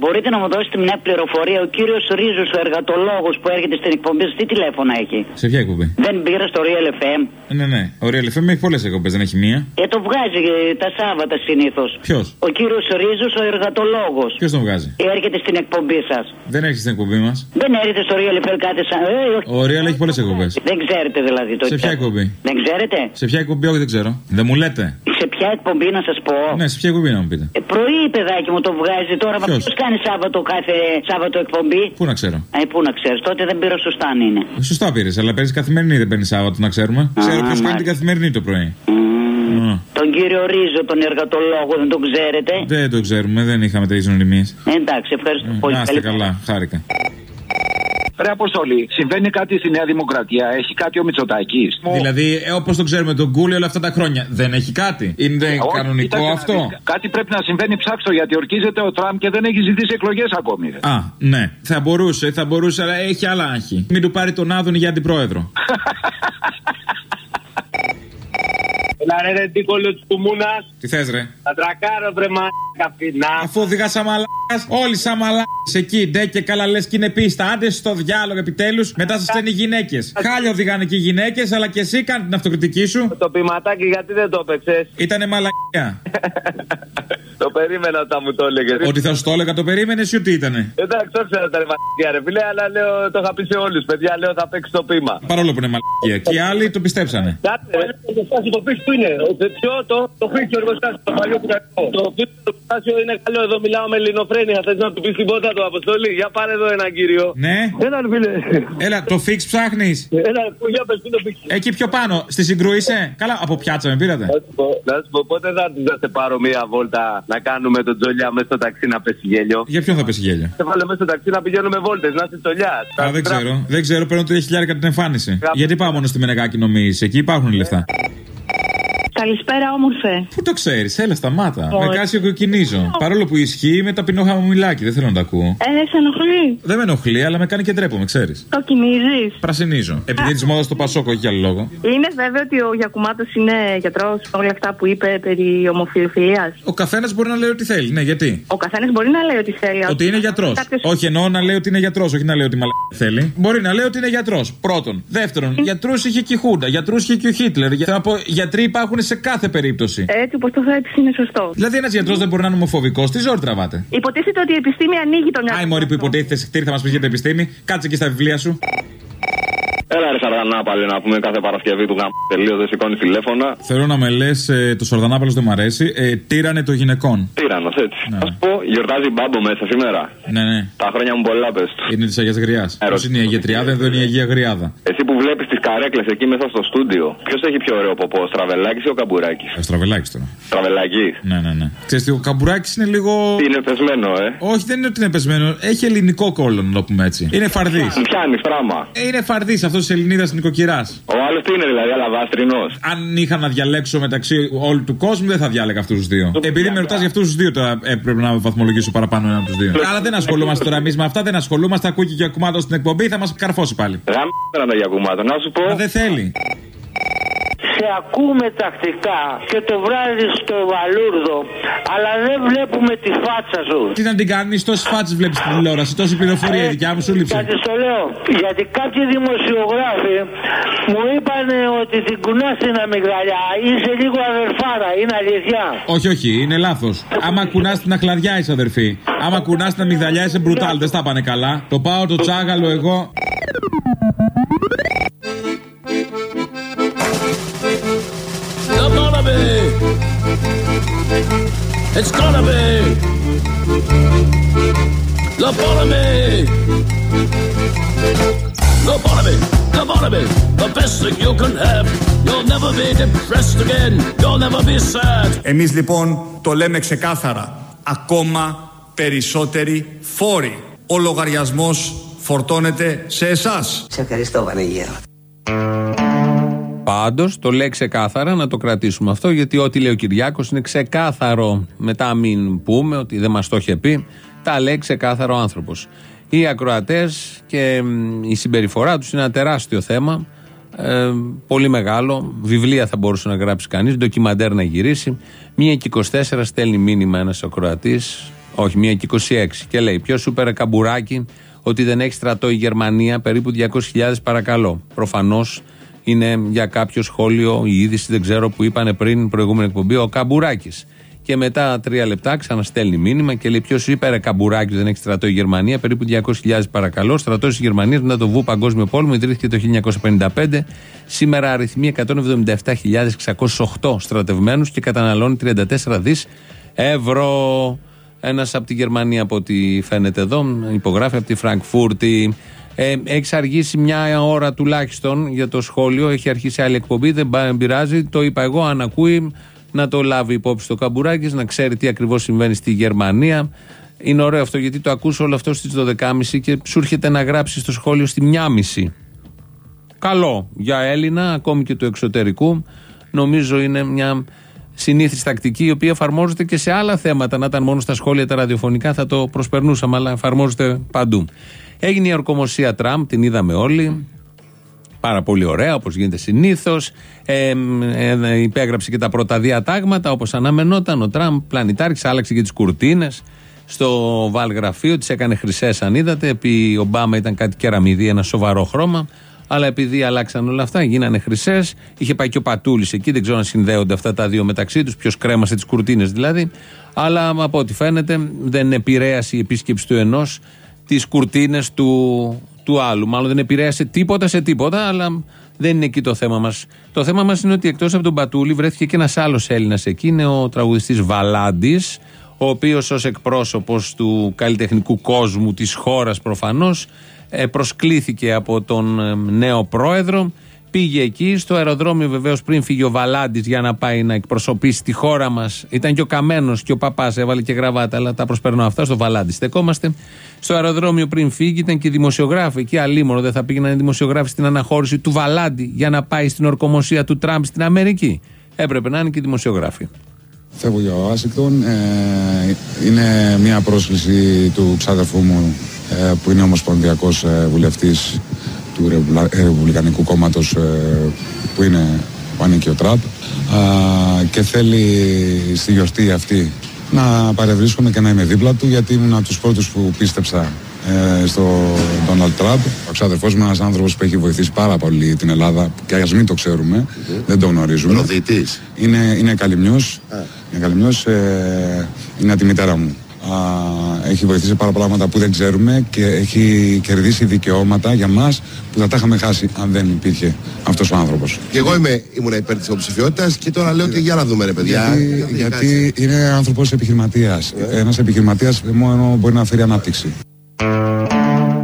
Μπορείτε να μου δώσετε μια πληροφορία. Ο κύριος Ρίζος, ο εργατολόγος που έρχεται στην εκπομπή, τι τηλέφωνα έχει; Σε ποια εκπομπή; Δεν πήρα στο Real FM. Ναι, ναι. Ο Real FM έχει πολλές εκπομπές, δεν έχει μία. Ε, το βγάζει ε, τα Σάββατα συνήθως. Ποιος; Ο κύριος Ρίζος, ο εργατολόγος. Ποιος τον βγάζει; Ε, έρχεται στην εκπομπή σας. Δεν έρχεται στην εκπομπή μας. Δεν έρχεται στο Real FM κάτι σαν. Ε, ο Real έχει πολλές εκπομπές. Δεν ξέρετε δηλαδή το Σε ποια εκπομπή; Δεν ξέρετε; Σε ποια εκπομπή, όχι δεν ξέρω. Δεν μου λέτε. Σε ποια εκπομπή να σας πω; Ναι, σε ποια εκπομπή να μου πείτε. Ε, πρωί, παιδάκι μου το βγάζει τώρα. Ποιος κάνει Σάββατο κάθε Σάββατο εκπομπή; Πού να ξέρω. Ε, πού να ξέρεις. Τότε δεν πήρα σωστά αν είναι. Ε, σωστά πήρες, αλλά παίρνει καθημερινή, δεν παίρνεις Σάββατο να ξέρουμε. Α, ξέρω ποιος κάνει την καθημερινή το πρωί. Mm. Τον κύριο Ρίζο, τον εργατολόγο, δεν τον ξέρετε; Δεν τον ξέρουμε, δεν είχαμε τέτοιες νοημίε. Εντάξει, ευχαριστώ πολύ. Να είστε καλά, χάρηκα. Ρε Αποστολή, συμβαίνει κάτι στη Νέα Δημοκρατία, έχει κάτι ο Μητσοτάκης; Δηλαδή, ε, όπως το ξέρουμε τον Κούλι όλα αυτά τα χρόνια, δεν έχει κάτι; Είναι ε, κανονικό όχι, αυτό; Κάτι, κάτι πρέπει να συμβαίνει, ψάξω γιατί ορκίζεται ο Τραμπ και δεν έχει ζητήσει εκλογές ακόμη. Α, ναι. Θα μπορούσε, θα μπορούσε, αλλά έχει άλλα άγχη. Μην του πάρει τον Άδωνη για αντιπρόεδρο. Έλα ρε τίκολο της κουμούνας. Τι θες ρε; Θα τρακάρω βρε καφίνα. Αφού οδηγά σαν όλοι σαν εκεί ντε και καλά λες και είναι πίστα. Άντε στο διάλογο επιτέλους, μετά σα στέλνει γυναίκες. Χάλια οδηγάνε και οι γυναίκες, αλλά και εσύ κάνει την αυτοκριτική σου. Το πηματάκι γιατί δεν το έπαιξες; Ήτανε μαλακία. Το περίμενα όταν μου το έλεγες. Ότι θα σου το έλεγα, το περίμενες ή ότι ήτανε; Εντάξει, το ξέρω ότι ήταν ρε φίλε, αλλά λέω, το είχα πει σε όλους. Παιδιά, λέω θα παίξει το πείμα. Παρόλο που είναι μαλακία. Και οι άλλοι το πιστέψανε. Κάτε, το πίσω που είναι. Ποιο το, το φίξιο εργοστάσιο, το παλιό που Το φίξιο εργοστάσιο είναι καλό. Εδώ μιλάω με ελληνοφρένια. Θες να του πεις την πότα του Αποστολή. Για πάρε εδώ ένα κύριο. Ναι. Έλα, φίλε. Έλα, το φίξ ψάχνεις; Έλα, που για πες το φίξ. Εκεί πιο πάνω, στη συγκρού είσαι; Καλά, από πιάτσα με πήρατε. Να σου πω, πότε θα τη πάρω μία βόλτα να κάνουμε τον τζολιά μέσα στο ταξί να πέσει γέλιο. Για ποιον θα πέσει γέλιο; Θα βάλω μέσα στο ταξί να πηγαίνουμε βόλτες, να είσαι τζολιά. Α, δεν ξέρω. Δεν ξέρω, παίρνω 3 χιλιάρικα την εμφάνιση. Γιατί πάω μόνο στη Μενεγάκη νομίζεις, εκεί υπάρχουν λεφτά. Καλησπέρα, όμορφε. Πού το ξέρεις, έλα σταμάτα. Με κάσιο κοκκινίζω. Παρόλο που ισχύει με ταπεινό μιλάκι, δεν θέλω να τα ακούω. Ε, σε ενοχλεί. Δεν με ενοχλεί, αλλά με κάνει και ντρέπομαι, ξέρεις. Κοκκινίζεις. Πρασινίζω. Επειδή τη μόδα το Πασόκο, όχι για άλλο λόγο. Είναι βέβαιο ότι ο Γιακουμάτος είναι γιατρός, όλα αυτά που είπε περί ομοφιλοφιλίας. Ο καθένας μπορεί να λέει ό,τι θέλει, ναι, γιατί; Ο καθένας μπορεί να λέει ό,τι θέλει. Ότι είναι γιατρός. Κάποιος... Όχι, εννοώ να λέει ότι είναι γιατρός, όχι να λέει ότι μαλακά θέλει. Μπορεί να λέει ότι είναι γιατρός. Πρώτον. Δεύτερον, γιατρούς είχε και η Χούντα, γιατρούς είχε και ο Χίτλερ. Θέλω να πω, γιατροί υπάρχουν σε κάθε περίπτωση. Έτσι, όπως το θέτεις, είναι σωστό. Δηλαδή, ένας γιατρός δεν μπορεί να είναι ομοφοβικός. Τι ζόρι τραβάτε; Υποτίθεται ότι η επιστήμη ανοίγει τον μυαλό. Άι, Μωρή που υποτίθεται, τι θα μας πεις για την επιστήμη. Κάτσε και στα βιβλία σου. Έλα ρε Σαρδανάπαλη να πούμε κάθε Παρασκευή του γάμου. Τελείω δεν σηκώνει τηλέφωνα. Θέλω να με λες, ε, το Σαρδανάπαλος δεν μου αρέσει. Ε, τύρανε το γυναικών. Τύρανος, έτσι. Ναι. Α πω, γιορτάζει μπάμπο μέσα σήμερα. Ναι, ναι. Τα χρόνια μου πολλά πες του. Είναι της Αγίας Γριάς. Πώ είναι η Αγία Τριάδα, εδώ είναι η Αγία Γριάδα. Εσύ που βλέπεις τις καρέκλες εκεί μέσα στο στούντιο, ποιος έχει πιο ωραίο ποπό, ο Στραβελάκης ή ο Καμπουράκης; Ο Στραβελάκης τώρα. Στραβελάκη. Ναι, ναι, ναι. Ξέρετε, ο Καμπουράκης είναι λίγο. Είναι πεσμένο, ε. Όχι, δεν είναι ότι είναι πεσμένο. Έχει ελληνικό κόλλο, να το πούμε έτσι. Είναι φαρδί. Πιάνεις πράγμα. Ε, είναι φαρδί αυτό τη Ελληνίδας νοικοκυριά. Ο άλλος τι είναι δηλαδή, αλαβάστρινο. Αν είχα να διαλέξω μεταξύ όλου του κόσμου, δεν θα διάλεγα αυτούς τους δύο. Επειδή με ρωτάς για αυτούς τους δύο, τώρα έπρεπε να βαθμολογήσω παραπάνω έναν από τους δύο. Αλλά δεν ασχολούμαστε τώρα εμείς με αυτά, δεν ασχολούμαστε. Ακούει και για κουμάτο στην εκπομπή, θα μας καρφώσει πάλι. Γάμ για κουμάτο, να σου πω. Μα δεν θέλει σε ακούμε τακτικά και το βράδυ στο βαλούρδο, αλλά δεν βλέπουμε τη φάτσα σου. Τι να την κάνεις, τόσες φάτσες βλέπεις στην τηλεόραση, τόση πληροφορία, η ε, δικιά μου σου λείψε. Γιατί στο λέω, γιατί κάποιοι δημοσιογράφοι μου είπαν ότι την κουνάς στην αμυγδαλιά, είσαι λίγο αδερφάρα, είναι αλήθεια. Όχι, όχι, είναι λάθος. Άμα κουνάς την αχλαδιά είσαι αδερφή. Άμα κουνάς την αμυγδαλιά είσαι μπρουτάλ, δεν στα πάνε καλά. Το πάω το τσάγαλο εγώ. It's gonna be lobotomy. Lobotomy, lobotomy, the best thing you can have. You'll never be depressed again. You'll never be sad. Εμείς λοιπόν το λέμε ξεκάθαρα. Ακόμα περισσότεροι φόροι. Ο λογαριασμός φορτώνεται σε εσάς. Σε ευχαριστώ Βανεγέρο. Πάντως το λέει ξεκάθαρα να το κρατήσουμε αυτό, γιατί ό,τι λέει ο Κυριάκος είναι ξεκάθαρο. Μετά μην πούμε ότι δεν μας το είχε πει, τα λέει ξεκάθαρο ο άνθρωπος. Οι ακροατές και η συμπεριφορά τους είναι ένα τεράστιο θέμα. Ε, πολύ μεγάλο. Βιβλία θα μπορούσε να γράψει κανείς, ντοκιμαντέρ να γυρίσει. Μία και 24 στέλνει μήνυμα ένας ακροατής Όχι, μία και 26. Και λέει: Ποιος σου πήρε καμπουράκι ότι δεν έχει στρατό η Γερμανία, περίπου 200.000 παρακαλώ. Προφανώς είναι για κάποιο σχόλιο η είδηση, δεν ξέρω που είπανε πριν προηγούμενη εκπομπή, ο Καμπουράκης. Και μετά τρία λεπτά ξαναστέλνει μήνυμα και λέει: Ποιος είπε ρε Καμπουράκης δεν έχει στρατό η Γερμανία, περίπου 200.000 παρακαλώ. Στρατός της Γερμανίας μετά το Βου Παγκόσμιο Πόλεμο ιδρύθηκε το 1955. Σήμερα αριθμεί 177.608 στρατευμένους και καταναλώνει 34 δις ευρώ. Ένας από τη Γερμανία, από ό,τι φαίνεται εδώ, υπογράφει από τη Φραγκφούρτη. Ε, έχεις αργήσει μια ώρα τουλάχιστον για το σχόλιο. Έχει αρχίσει άλλη εκπομπή, δεν πειράζει. Το είπα εγώ, αν ακούει, να το λάβει υπόψη το καμπουράκις, να ξέρει τι ακριβώς συμβαίνει στη Γερμανία. Είναι ωραίο αυτό γιατί το ακούς όλο αυτό στις 12.30 και σου έρχεται να γράψεις το σχόλιο στη 1.30. Καλό για Έλληνα, ακόμη και του εξωτερικού. Νομίζω είναι μια συνήθις τακτική η οποία εφαρμόζεται και σε άλλα θέματα. Να ήταν μόνο στα σχόλια τα ραδιοφωνικά θα το προσπερνούσαμε, αλλά εφαρμόζεται παντού. Έγινε η ορκομοσία Τραμπ, την είδαμε όλοι. Πάρα πολύ ωραία, όπως γίνεται συνήθως. Ε, ε, υπέγραψε και τα πρώτα διατάγματα, όπως αναμενόταν. Ο Τραμπ πλανητάρχης, άλλαξε και τις κουρτίνες στο βαλγραφείο, τις έκανε χρυσές, αν είδατε. Επί Ομπάμα ήταν κάτι κεραμιδί, ένα σοβαρό χρώμα. Αλλά επειδή αλλάξαν όλα αυτά, γίνανε χρυσές. Είχε πάει και ο Πατούλης εκεί, δεν ξέρω αν συνδέονται αυτά τα δύο μεταξύ τους. Ποιος κρέμασε τις κουρτίνες δηλαδή. Αλλά από ό,τι φαίνεται δεν επηρέασε η επίσκεψη του ενός τις κουρτίνες του, του άλλου. Μάλλον δεν επηρέασε τίποτα σε τίποτα, αλλά δεν είναι εκεί το θέμα μας. Το θέμα μας είναι ότι εκτός από τον Πατούλη βρέθηκε και ένας άλλος Έλληνας εκεί. Είναι ο τραγουδιστής Βαλάντης, ο οποίος ως εκπρόσωπος του καλλιτεχνικού κόσμου της χώρας προφανώς ε, προσκλήθηκε από τον ε, νέο πρόεδρο. Πήγε εκεί στο αεροδρόμιο βεβαίως πριν φύγει ο Βαλάντης για να πάει να εκπροσωπήσει τη χώρα μας. Ήταν και ο Καμένος και ο Παπάς, έβαλε και γραβάτα, αλλά τα προσπερνώ αυτά στο Βαλάντη. Στεκόμαστε στο αεροδρόμιο πριν φύγει, ήταν και δημοσιογράφοι. Εκεί αλίμονο δεν θα πήγαιναν δημοσιογράφοι στην αναχώρηση του Βαλάντη για να πάει στην ορκομοσία του Τραμπ στην Αμερική. Έπρεπε να είναι και δημοσιογράφοι. Φεύγω για Ουάσιγκτον. Ε, είναι μια πρόσκληση του ξάδερφού μου ε, που είναι ομοσπονδιακός ε, βουλευτής του Ρεπουμπλικανικού Κόμματος ε, που είναι ο ανήκει ο Τραπ και θέλει στη γιορτή αυτή να παρευρίσκομαι και να είμαι δίπλα του γιατί ήμουν από τους πρώτους που πίστεψα ε, στο Ντόναλτ Τραμπ. Ο ξάδερφός μου είναι ένας άνθρωπος που έχει βοηθήσει πάρα πολύ την Ελλάδα και ας μην το ξέρουμε, δεν το γνωρίζουμε. Προδητή. Είναι, είναι καλυμνιός. Είναι, ε, είναι τη μητέρα μου έχει βοηθήσει πάρα πράγματα που δεν ξέρουμε και έχει κερδίσει δικαιώματα για μας που θα τα είχαμε χάσει αν δεν υπήρχε αυτός ο άνθρωπος. Και εγώ είμαι, ήμουν υπέρ της υποψηφιότητας και τώρα λέω ότι για να δούμε, ρε παιδιά. Γιατί, γιατί είναι άνθρωπος επιχειρηματίας. Ε. Ένας επιχειρηματίας μόνο μπορεί να φέρει ανάπτυξη.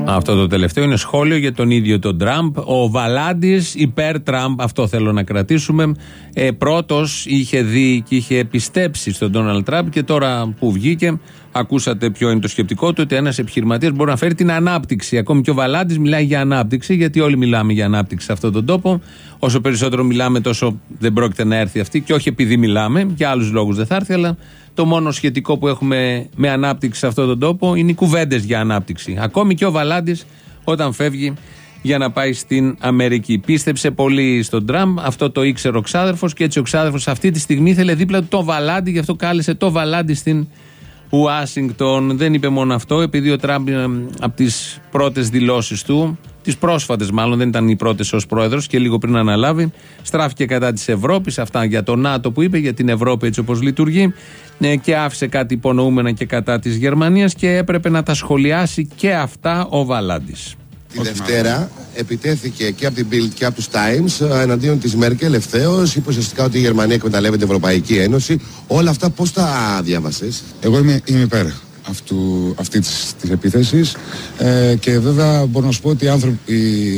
Αυτό το τελευταίο είναι σχόλιο για τον ίδιο τον Τραμπ. Ο Βαλάντης υπέρ Τραμπ, αυτό θέλω να κρατήσουμε. Ε, Πρώτος είχε δει και είχε πιστέψει στον Ντόναλτ Τραμπ και τώρα που βγήκε, ακούσατε ποιο είναι το σκεπτικό του, ότι ένας επιχειρηματίας μπορεί να φέρει την ανάπτυξη. Ακόμη και ο Βαλάντης μιλάει για ανάπτυξη, γιατί όλοι μιλάμε για ανάπτυξη σε αυτόν τον τόπο. Όσο περισσότερο μιλάμε, τόσο δεν πρόκειται να έρθει αυτή. Και όχι επειδή μιλάμε, για άλλους λόγους δεν θα έρθει, αλλά το μόνο σχετικό που έχουμε με ανάπτυξη σε αυτόν τον τόπο είναι οι κουβέντες για ανάπτυξη. Ακόμη και ο Βαλάντης όταν φεύγει για να πάει στην Αμερική. Πίστεψε πολύ στον Τραμπ, αυτό το ήξερε ο ξάδερφος και έτσι ο ξάδερφος αυτή τη στιγμή ήθελε δίπλα του το Βαλάντι, γι' αυτό κάλεσε το Βαλάντι στην Ουάσιγκτον. Δεν είπε μόνο αυτό, επειδή ο Τραμπ ε, από τις πρώτες δηλώσεις του, τις πρόσφατες μάλλον, δεν ήταν οι πρώτες ως πρόεδρος και λίγο πριν αναλάβει, στράφηκε κατά της Ευρώπης, αυτά για το ΝΑΤΟ που είπε, για την Ευρώπη έτσι όπως λειτουργεί, ε, και άφησε κάτι υπονοούμενα και κατά της Γερμανίας και έπρεπε να τα σχολιάσει και αυτά ο Βαλάντης. Τη Δευτέρα επιτέθηκε και από την Bild και από τους Times ε, εναντίον της Μέρκελ ευθέως. Είπε ουσιαστικά ότι η Γερμανία εκμεταλλεύεται την Ευρωπαϊκή Ένωση. Όλα αυτά πώς τα διάβασες; Εγώ είμαι, είμαι υπέρ αυτού, αυτή της, της επίθεσης ε, και βέβαια μπορώ να σου πω ότι οι άνθρωποι, οι,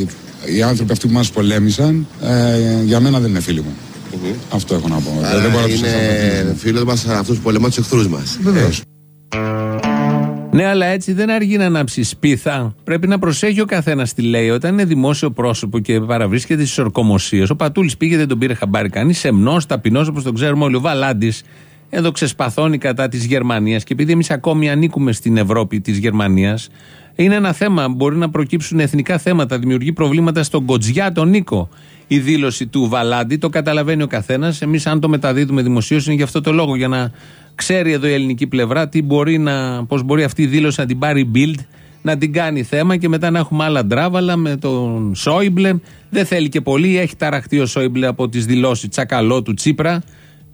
οι άνθρωποι αυτοί που μας πολέμησαν ε, για μένα δεν είναι φίλοι μου. Mm-hmm. Αυτό έχω να πω. Άρα δεν μπορώ να είναι φίλος μας αυτούς που πολεμά τους εχθρούς μας. Βεβαίως. Ναι, αλλά έτσι δεν αργεί να ανάψει σπίθα. Πρέπει να προσέχει ο καθένας τι λέει. Όταν είναι δημόσιο πρόσωπο και παραβρίσκεται στις ορκομοσίες, ο Πατούλης πήγε, δεν τον πήρε χαμπάρι κανείς, σεμνός, ταπεινός όπως τον ξέρουμε όλοι. Ο Βαλάντης εδώ ξεσπαθώνει κατά της Γερμανίας. Και επειδή εμείς ακόμη ανήκουμε στην Ευρώπη της Γερμανίας, είναι ένα θέμα. Μπορεί να προκύψουν εθνικά θέματα, δημιουργεί προβλήματα στον Κοτζιά, τον Νίκο. Η δήλωση του Βαλάντη το καταλαβαίνει ο καθένας. Εμείς, αν το μεταδίδουμε δημοσίως, είναι γι' αυτό το λόγο, για να Ξέρει εδώ η ελληνική πλευρά τι μπορεί να, πώς μπορεί αυτή η δήλωση να την πάρει build, να την κάνει θέμα και μετά να έχουμε άλλα ντράβαλα με τον Σόιμπλε. Δεν θέλει και πολύ, έχει ταραχτεί ο Σόιμπλε από τις δηλώσεις τσακαλό του Τσίπρα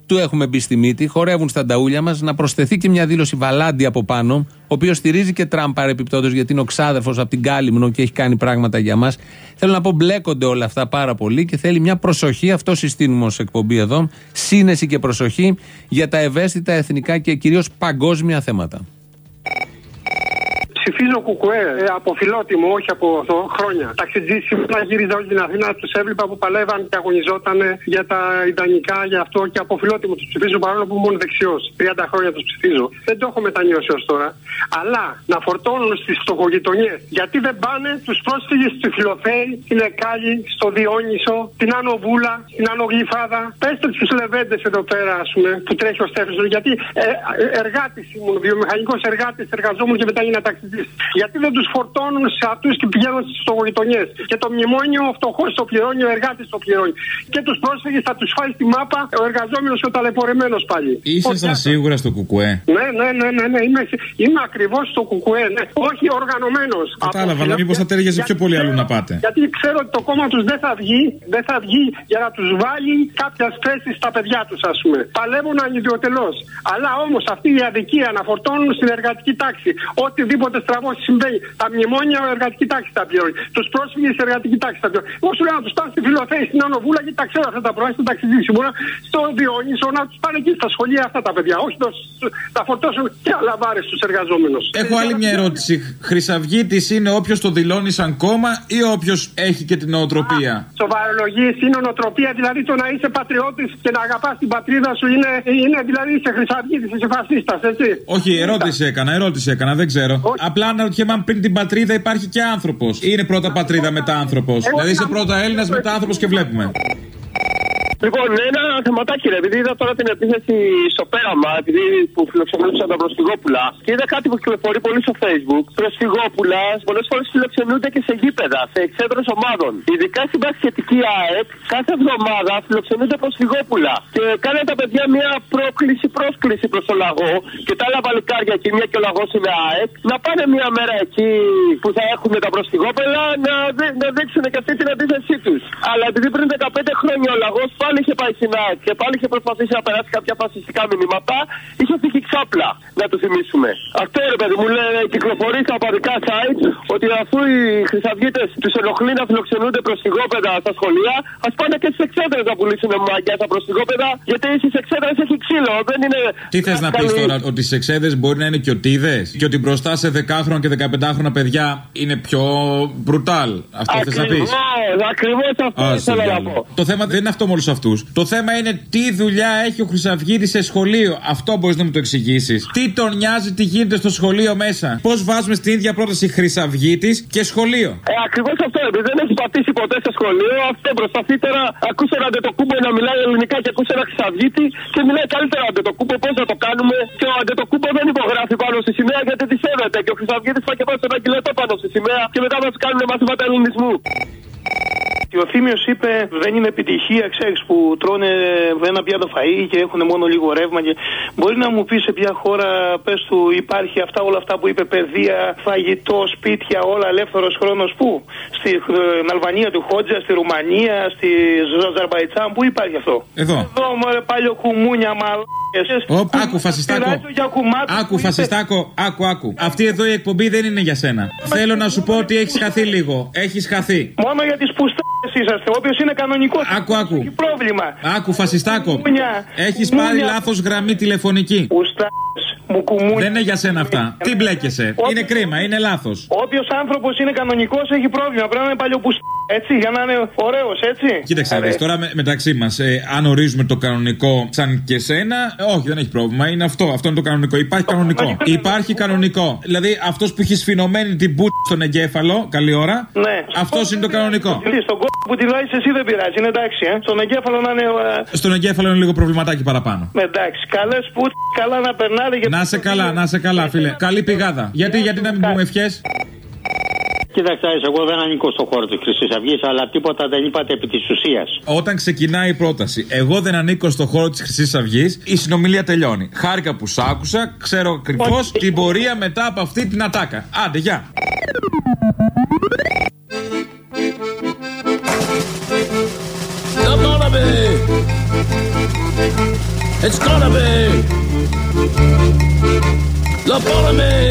του έχουμε μπει στη μύτη, χορεύουν στα νταούλια μας. Να προσθεθεί και μια δήλωση Βαλάντι από πάνω, ο οποίος στηρίζει και Τραμπ παρεπιπτόντως, γιατί είναι ο ξάδερφος από την Κάλυμνο και έχει κάνει πράγματα για μας. Θέλω να πω, μπλέκονται όλα αυτά πάρα πολύ και θέλει μια προσοχή. Αυτό συστήνουμε ως εκπομπή εδώ. Σύνεση και προσοχή για τα ευαίσθητα εθνικά και κυρίως παγκόσμια θέματα ψηφίζω κουκουέ ε, από φιλότιμο, όχι από αυτό, χρόνια. Ταξιτζή σήμερα γύριζα όλη την Αθήνα, τους έβλεπα που παλεύαν και αγωνιζόταν για τα ιδανικά, για αυτό και από φιλότιμο τους ψηφίζω παρόλο που ήμουν δεξιός. 30 χρόνια τους ψηφίζω. Δεν το έχω μετανιώσει ως τώρα. Αλλά να φορτώνουν στις φτωχογειτονιέ. Γιατί δεν πάνε τους πρόσφυγες στη Φιλοφέη, στην Εκάλη, στο Διόνυσο, την Άνω Βούλα, την Άνω Γλυφάδα. Πέστε τους λεβέντες εδώ πέρα, ας πούμε, που τρέχει ο Στέφανος. Γιατί ε, εργάτης ήμουν, βιομηχανικός εργάτης, εργαζόμουν και μετά έγινα ταξιτζής. Γιατί δεν τους φορτώνουν σε αυτού και πηγαίνουν στι φτωχογειτονιέ. Και το μνημόνιο ο φτωχός το πληρώνει, ο εργάτης το πληρώνει. Και τους πρόσφυγες θα τους φάει στη μάπα ο εργαζόμενος και ο ταλαιπωρημένος πάλι. Ήσασταν σίγουρα στο κουκουέ; Ναι, ναι, ναι, ναι, ναι. Είμαι, είμαι ακριβώς στο κουκουέ. Ναι. Όχι οργανωμένος. Κατάλαβα, αλλά μήπως θα τέριαζε πιο πολύ αλλού να πάτε; Γιατί ξέρω ότι το κόμμα τους δεν θα βγει, δεν θα βγει για να τους βάλει κάποια θέση στα παιδιά τους, ας πούμε. Παλεύουν ανιδιοτελώ. Αλλά όμως αυτή η αδικία να φορτώνουν στην εργατική τάξη οτιδήποτε στραβό συμβαίνει. Τα μνημόνια ο εργατική τάξη τα πληρώνει. Τους πρόσφυγες η εργατική τάξη τα πληρώνει. Εγώ σου λέω να τους πάνε στη Φιλοθέη, στην Ανοβούλα και τα ξέρω αυτά τα πράγματα, στην ταξιδίσει. Μπορεί στο Διόνυσο να τους πάνε εκεί στα σχολεία αυτά τα παιδιά. Όχι το, να φορτώσουν και άλλα βάρες στους εργαζόμενους. Έχω άλλη μια ερώτηση. Χρυσαυγήτης είναι όποιος το δηλώνει σαν κόμμα ή όποιος έχει και την νοοτροπία; Σοβαρολογή είναι νοοτροπία, δηλαδή το να είσαι πατριώτης και να αγαπάς την πατρίδα σου είναι, είναι δηλαδή είσαι χρυσαυγήτης, είσαι φασίστας, έτσι. Όχι, ερώτηση έκανα, ερώτηση έκανα, δεν ξέρω. Απλά αναρωτιέμαι αν πριν την πατρίδα υπάρχει και άνθρωπος. Είναι πρώτα πατρίδα μετά άνθρωπος. Δηλαδή είσαι πρώτα Έλληνας μετά άνθρωπος και βλέπουμε. Λοιπόν, ένα θεματάκι ρε, επειδή είδα τώρα την επίθεση στο πέραμα, επειδή που φιλοξενούσαν τα προσφυγόπουλα, και είδα κάτι που κυκλοφορεί πολύ στο facebook. Προσφυγόπουλα πολλές φορές φιλοξενούνται και σε γήπεδα, σε εξέδρες ομάδων. Ειδικά στην πασχετική ΑΕΠ, κάθε εβδομάδα φιλοξενούνται προσφυγόπουλα. Και κάνε τα παιδιά μια πρόκληση, πρόσκληση προς το λαγό και τα άλλα βαλικάρια εκεί, μια και ο λαγός είναι ΑΕΠ, να πάνε μια μέρα εκεί που θα έχουν τα προσφυγόπουλα να, να δείξουν και αυτή την αντίθεσή τους. Αλλά επειδή πριν 15 χρόνια ο λαγός πάλι είχε πάει στην ΑΕΚ και πάλι είχε προσπαθήσει να περάσει κάποια φασιστικά μηνύματα, είχε φύγει ξάπλα, να του θυμίσουμε. Αυτό ρε παιδί μου λέει, κυκλοφορεί στα απαντικά site ότι αφού οι χρυσαυγίτες τους ενοχλεί να φιλοξενούνται προσφυγόπεδα στα σχολεία, ας πάνε και στις εξέδρες να πουλήσουν μαγκιά στα προσφυγόπεδα, γιατί στις εξέδρες έχει ξύλο. Δεν είναι. Τι θες να πεις τώρα, ότι στις εξέδρες μπορεί να είναι και οτίδε και ότι μπροστά σε 10χρονα και 15χρονα παιδιά είναι πιο μπρουτάλ. Αυτό θες να πεις; Ακριβώς αυτό ήθελα να πω. Το θέμα δεν είναι αυτό με όλου αυτούς. Το θέμα είναι τι δουλειά έχει ο Χρυσαυγίδης σε σχολείο. Αυτό μπορείς να μου το εξηγήσεις. Τι τον νοιάζει τι γίνεται στο σχολείο μέσα. Πώς βάζουμε στην ίδια πρόταση Χρυσαυγίτης και σχολείο. Ε, ακριβώς αυτό. Επειδή δεν έχει πατήσει ποτέ σε σχολείο, αυτό προσπαθεί τώρα. Ακούσε ένα αντετοκούμπο να μιλάει ελληνικά και ακούσε ένα Χρυσαυγίτη και μιλάει καλύτερα αντετοκούμπο. Πώς να το κάνουμε. Και ο αντετοκούμπο δεν υπογράφει πάνω στη σημαία γιατί τη σέβεται. Και ο Χρυσαυγίτης πάει και πάει σε ένα κιλέτο πάνω στη σημαία και μετά μας κάνουν μαθήματα ελληνισμού. Ο Θήμιος είπε δεν είναι επιτυχία, ξέρεις που τρώνε ένα πιάτο φαΐ και έχουν μόνο λίγο ρεύμα. Και... Μπορεί να μου πεις σε ποια χώρα, πες του, υπάρχει αυτά όλα αυτά που είπε παιδεία, φαγητό, σπίτια, όλα ελεύθερος χρόνος πού; Στην Αλβανία του Χότζα, στη Ρουμανία, στη Αζερβαϊτζάν, πού υπάρχει αυτό; Εδώ. Εδώ μωρέ πάλι κουμούνια μαλ. άκου φασιστάκο. Άκου φασιστάκο, άκου, άκου. Αυτή εδώ η εκπομπή δεν είναι για σένα. Θέλω να σου πω ότι έχεις χαθεί λίγο. Έχεις χαθεί. Μόνο για τις πουστάδε είσαστε. Όποιο είναι κανονικός. Άκου, άκου. Έχει πρόβλημα. Άκου, φασιστάκο. Έχεις πάρει λάθος γραμμή τηλεφωνική. Μου κουμούνια. Δεν είναι για σένα αυτά. Τι μπλέκεσαι. Είναι κρίμα, είναι λάθος. Όποιο άνθρωπος είναι κανονικός έχει πρόβλημα. Πρέπει να είναι παλιό έτσι, για να είναι ωραίο, έτσι. Κοίταξε, δεις, τώρα με, μεταξύ μα, ε, αν ορίζουμε το κανονικό σαν και σένα, ε, όχι, δεν έχει πρόβλημα. Είναι αυτό. Αυτό είναι το κανονικό. Υπάρχει κανονικό. Υπάρχει κανονικό. Δηλαδή αυτό που έχει σφινωμένη την μπούτ στον εγκέφαλο, καλή ώρα. Ναι. Αυτό είναι το κανονικό. Στον κόμμα που τη βάζει εσύ δεν πειράζει, είναι εντάξει, ε. Στον εγκέφαλο να είναι. Ε... Στον εγκέφαλο είναι λίγο προβληματάκι παραπάνω. Εντάξει, καλέ που καλά να περνάνε. Να σε καλά, να σε καλά, φίλε. Καλή πηγάδα. Γιατί, γιατί να μην πούμε ευχέ. Κοίταξε, εγώ δεν ανήκω στο χώρο της Χρυσής Αυγής, αλλά τίποτα δεν είπατε επί της ουσίας. Όταν ξεκινάει η πρόταση, εγώ δεν ανήκω στο χώρο της Χρυσής Αυγής, η συνομιλία τελειώνει. Χάρηκα που σ' άκουσα, ξέρω ακριβώς την πορεία μετά από αυτή την ατάκα. Άντε, γεια. Come on, baby. It's gonna be. Lobotomy.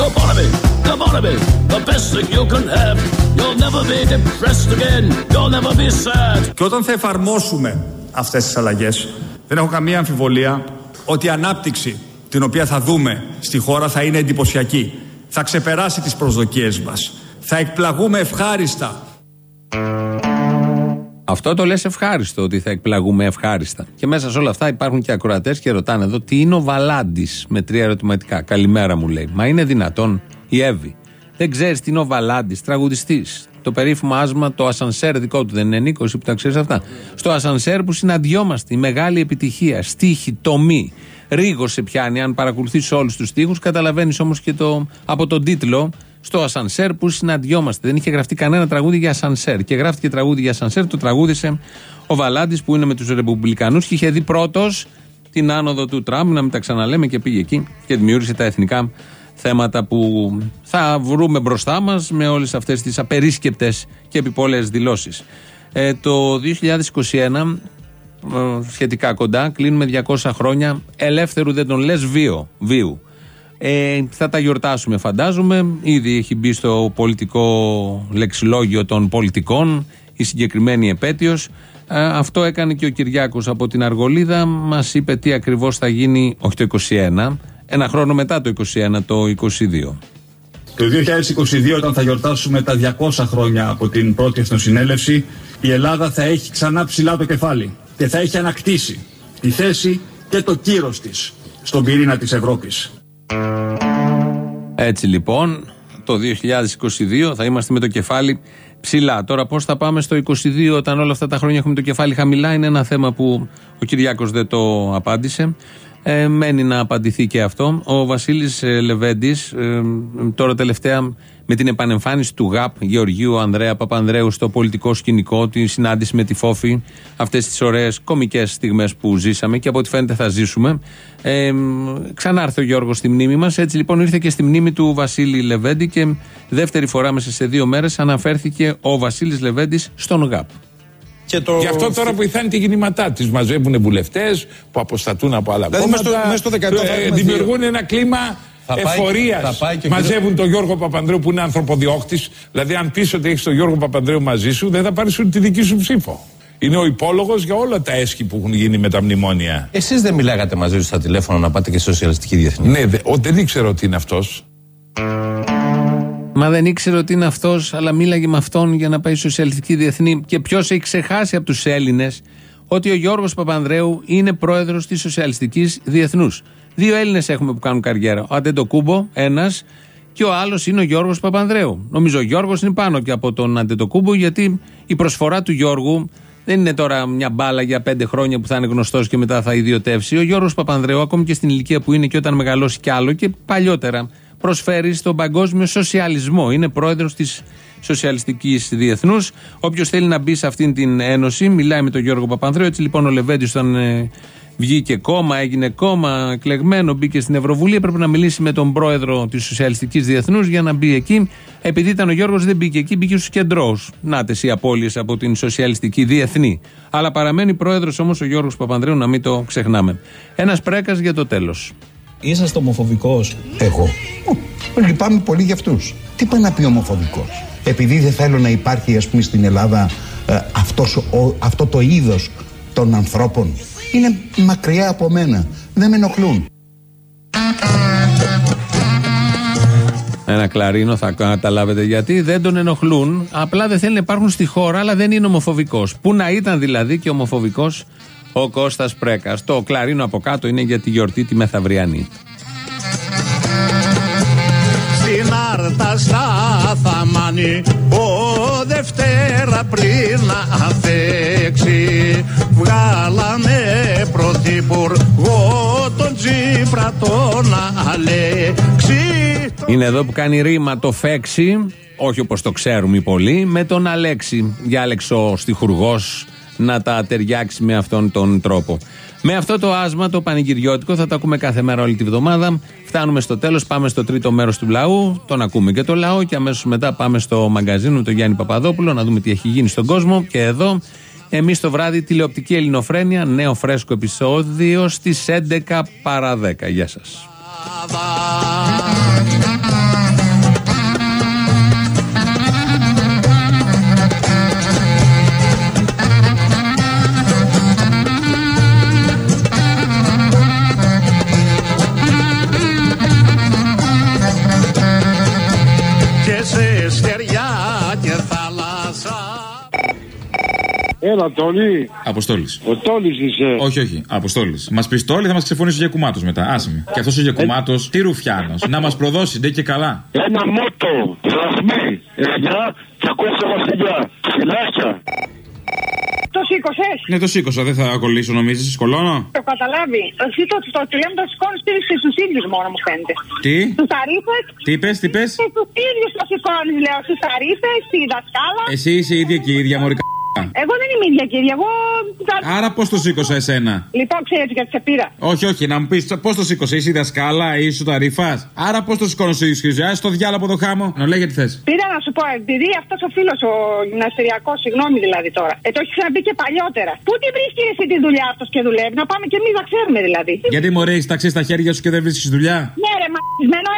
Lobotomy. Lobotomy. The best thing you can have. You'll never be depressed again. You'll never be sad. Και όταν θα εφαρμόσουμε αυτές τις αλλαγές, δεν έχω καμία αμφιβολία ότι η ανάπτυξη την οποία θα δούμε στη χώρα θα είναι εντυπωσιακή. Θα ξεπεράσει τις προσδοκίες μας. Θα εκπλαγούμε ευχάριστα Αυτό το λες ευχάριστο, ότι θα εκπλαγούμε ευχάριστα. Και μέσα σε όλα αυτά υπάρχουν και ακροατές και ρωτάνε εδώ τι είναι ο Βαλάντης με τρία ερωτηματικά. Καλημέρα μου λέει. Μα είναι δυνατόν η Εύη. Δεν ξέρεις τι είναι ο Βαλάντης, τραγουδιστής. Το περίφημο άσμα, το ασανσέρ δικό του δεν είναι Νίκος που τα ξέρεις αυτά. Στο ασανσέρ που συναντιόμαστε, η μεγάλη επιτυχία, στίχη, τομή. Ρίγο σε πιάνει. Αν παρακολουθείς όλους τους στίχους, καταλαβαίνεις όμως και το, από τον τίτλο στο ασανσέρ που συναντιόμαστε. Δεν είχε γραφτεί κανένα τραγούδι για ασανσέρ. Και γράφτηκε τραγούδι για ασανσέρ, το τραγούδισε ο Βαλάντης που είναι με τους Ρεπουμπλικανούς και είχε δει πρώτος την άνοδο του Τραμπ, να μην τα ξαναλέμε, και πήγε εκεί και δημιούργησε τα εθνικά θέματα που θα βρούμε μπροστά μας με όλες αυτές τις απερίσκεπτες και επιπόλαιες δηλώσεις. Ε, το 2021 ε, σχετικά κοντά, κλείνουμε 200 χρόνια ελεύθερου δεν τον λες βίο, βίου. Ε, θα τα γιορτάσουμε φαντάζομαι, ήδη έχει μπει στο πολιτικό λεξιλόγιο των πολιτικών η συγκεκριμένη επέτειος. Ε, αυτό έκανε και ο Κυριάκος από την Αργολίδα, μας είπε τι ακριβώς θα γίνει, όχι το 21, ένα χρόνο μετά το 21, το 22. Το 2022 όταν θα γιορτάσουμε τα 200 χρόνια από την πρώτη εθνοσυνέλευση η Ελλάδα θα έχει ξανά ψηλά το κεφάλι και θα έχει ανακτήσει τη θέση και το κύρος της στον πυρήνα της Ευρώπης. Έτσι λοιπόν, το 2022 θα είμαστε με το κεφάλι ψηλά. Τώρα, πώς θα πάμε στο 2022 όταν όλα αυτά τα χρόνια έχουμε το κεφάλι χαμηλά, είναι ένα θέμα που ο Κυριάκος δεν το απάντησε. Ε, μένει να απαντηθεί και αυτό. Ο Βασίλης Λεβέντης, ε, τώρα τελευταία με την επανεμφάνιση του ΓΑΠ Γεωργίου Ανδρέα Παπανδρέου στο πολιτικό σκηνικό, τη συνάντηση με τη Φόφη, αυτές τις ωραίες κομικές στιγμές που ζήσαμε και από ό,τι φαίνεται θα ζήσουμε. Ε, ξανά έρθει ο Γιώργος στη μνήμη μας. Έτσι λοιπόν ήρθε και στη μνήμη του Βασίλη Λεβέντη και δεύτερη φορά μέσα σε δύο μέρες αναφέρθηκε ο Βασίλης Λεβέντης στον ΓΑΠ. Και το... Γι' αυτό τώρα βοηθάνε τη γεννηματά τη. Μαζεύουν βουλευτές που αποστατούν από άλλα δηλαδή κόμματα. Μέσα στο, μέσα στο ε, δημιουργούν ένα κλίμα εφορίας. Μαζεύουν τον Γιώργο Παπανδρέου που είναι ανθρωποδιώκτης. Δηλαδή, αν πεις ότι έχεις τον Γιώργο Παπανδρέου μαζί σου, δεν θα πάρεις ούτε τη δική σου ψήφο. Είναι ο υπόλογος για όλα τα έσχη που έχουν γίνει με τα μνημόνια. Εσείς δεν μιλάγατε μαζί τους στα τηλέφωνα να πάτε και στη Σοσιαλιστική Διεθνή; Ναι, δε, ο, δεν ήξερα ότι είναι αυτός. Μα δεν ήξερε ότι είναι αυτός, αλλά μίλαγε με αυτόν για να πάει στη Σοσιαλιστική Διεθνή. Και ποιος έχει ξεχάσει από τους Έλληνες ότι ο Γιώργος Παπανδρέου είναι πρόεδρος της Σοσιαλιστικής Διεθνούς. Δύο Έλληνες έχουμε που κάνουν καριέρα. Ο Αντετοκούμπο, ένας, και ο άλλος είναι ο Γιώργος Παπανδρέου. Νομίζω ο Γιώργος είναι πάνω και από τον Αντετοκούμπο, γιατί η προσφορά του Γιώργου δεν είναι τώρα μια μπάλα για πέντε χρόνια που θα είναι γνωστός και μετά θα ιδιωτεύσει. Ο Γιώργος Παπανδρέου, ακόμη και στην ηλικία που είναι και όταν μεγαλώσει κι άλλο και παλιότερα, προσφέρει στον παγκόσμιο σοσιαλισμό. Είναι πρόεδρος της Σοσιαλιστικής Διεθνούς. Όποιος θέλει να μπει σε αυτήν την ένωση, μιλάει με τον Γιώργο Παπανδρέου. Έτσι λοιπόν ο Λεβέντης, όταν ε, βγήκε κόμμα, έγινε κόμμα, εκλεγμένο, μπήκε στην Ευρωβουλή, έπρεπε να μιλήσει με τον πρόεδρο της Σοσιαλιστικής Διεθνούς για να μπει εκεί. Επειδή ήταν ο Γιώργος, δεν μπήκε εκεί, μπήκε στους κεντρώου. Νάτε οι απώλειες από την Σοσιαλιστική Διεθνή. Αλλά παραμένει πρόεδρος όμως ο Γιώργος Παπανδρέου, να μην το ξεχνάμε. Ένας πρέκας για το τέλος. Είσαστε ομοφοβικός. Εγώ. Λυπάμαι πολύ για αυτούς. Τι πάει να πει ομοφοβικός; Επειδή δεν θέλω να υπάρχει, ας πούμε, στην Ελλάδα ε, αυτός, ο, αυτό το είδος των ανθρώπων. Είναι μακριά από μένα. Δεν με ενοχλούν. Ένα κλαρίνο θα καταλάβετε γιατί δεν τον ενοχλούν. Απλά δεν θέλουν να υπάρχουν στη χώρα, αλλά δεν είναι ομοφοβικός. Πού να ήταν δηλαδή και ομοφοβικός ο Κώστας Πρέκας. Το κλαρίνο από κάτω είναι για τη γιορτή τη μεθαυριανή. Στην άρτα στα θαμάνι ο Δευτέρα πριν να αφέξει βγάλανε πρωθυπουργό τον Τσίπρα τον Αλέξη. Είναι εδώ που κάνει ρήμα το φέξι, όχι όπως το ξέρουμε οι πολλοί, με τον Αλέξη. Διάλεξε ο στιχουργός να τα ταιριάξει με αυτόν τον τρόπο. Με αυτό το άσμα, το πανηγυριώτικο, θα το ακούμε κάθε μέρα όλη τη βδομάδα. Φτάνουμε στο τέλος, πάμε στο τρίτο μέρος του λαού. Τον ακούμε και το λαό και αμέσως μετά πάμε στο μαγκαζίνο του Γιάννη Παπαδόπουλο να δούμε τι έχει γίνει στον κόσμο. Και εδώ, εμείς το βράδυ, τηλεοπτική ελληνοφρένεια, νέο φρέσκο επεισόδιο στις 11 παρα 10. Γεια σας. Έλα, Τόλι. Αποστόλης. Ο Τόλις είσαι. Όχι, όχι. Αποστόλης. Μας πεις Τόλι, θα μας ξεφωνήσει για κουμάτο μετά. Άσε με. Και αυτός ο γιακουμάτος, τι ρουφιάνος. να μας προδώσει, ντε και καλά. Ένα μότο. Δραχμή. Εννιά. Τσακώσα βασιλιά. Φυλάκια. Το σήκωσες; Ναι, το σήκωσα. Δεν θα κολλήσω, νομίζεις. Σκολώνω. Το καταλάβει. Εσύ το, το τηλέφωνο το σηκώνεις στους ίδιους μόνο, μου φαίνεται. Τι; Στους ταρήφε. Τι είπες, τι είπες; Στους ίδιους το σηκώνεις, λέω. Στους ταρήφε, στη δασκάλα. Εσύ είσαι ίδια και ίδια, Μωρικά. Εγώ δεν είμαι ίδια κύριε, εγώ. Άρα πώς το σήκωσα εσένα; Λοιπόν, ξέρει γιατί σε πήρα. Όχι, όχι, να μου πεις πώς το σήκωσε, είσαι η δασκάλα, είσαι ο ταρήφα. Άρα πώς το σηκώνω στο ισχυρό, ας το διάλογο από το χάμο. Να λέει γιατί θες. Πήρα να σου πω, επειδή αυτός ο φίλος ο γυμναστηριακός, συγγνώμη δηλαδή τώρα, ε, το έχει ξαναπεί και παλιότερα. Πού τη βρίσκει εσύ τη δουλειά αυτός και δουλεύει, να πάμε και εμείς να ξέρουμε δηλαδή. Γιατί μωρέ, έχεις ταξί στα χέρια σου και δεν βρίσκεις δουλειά; Ναι, ρε, μα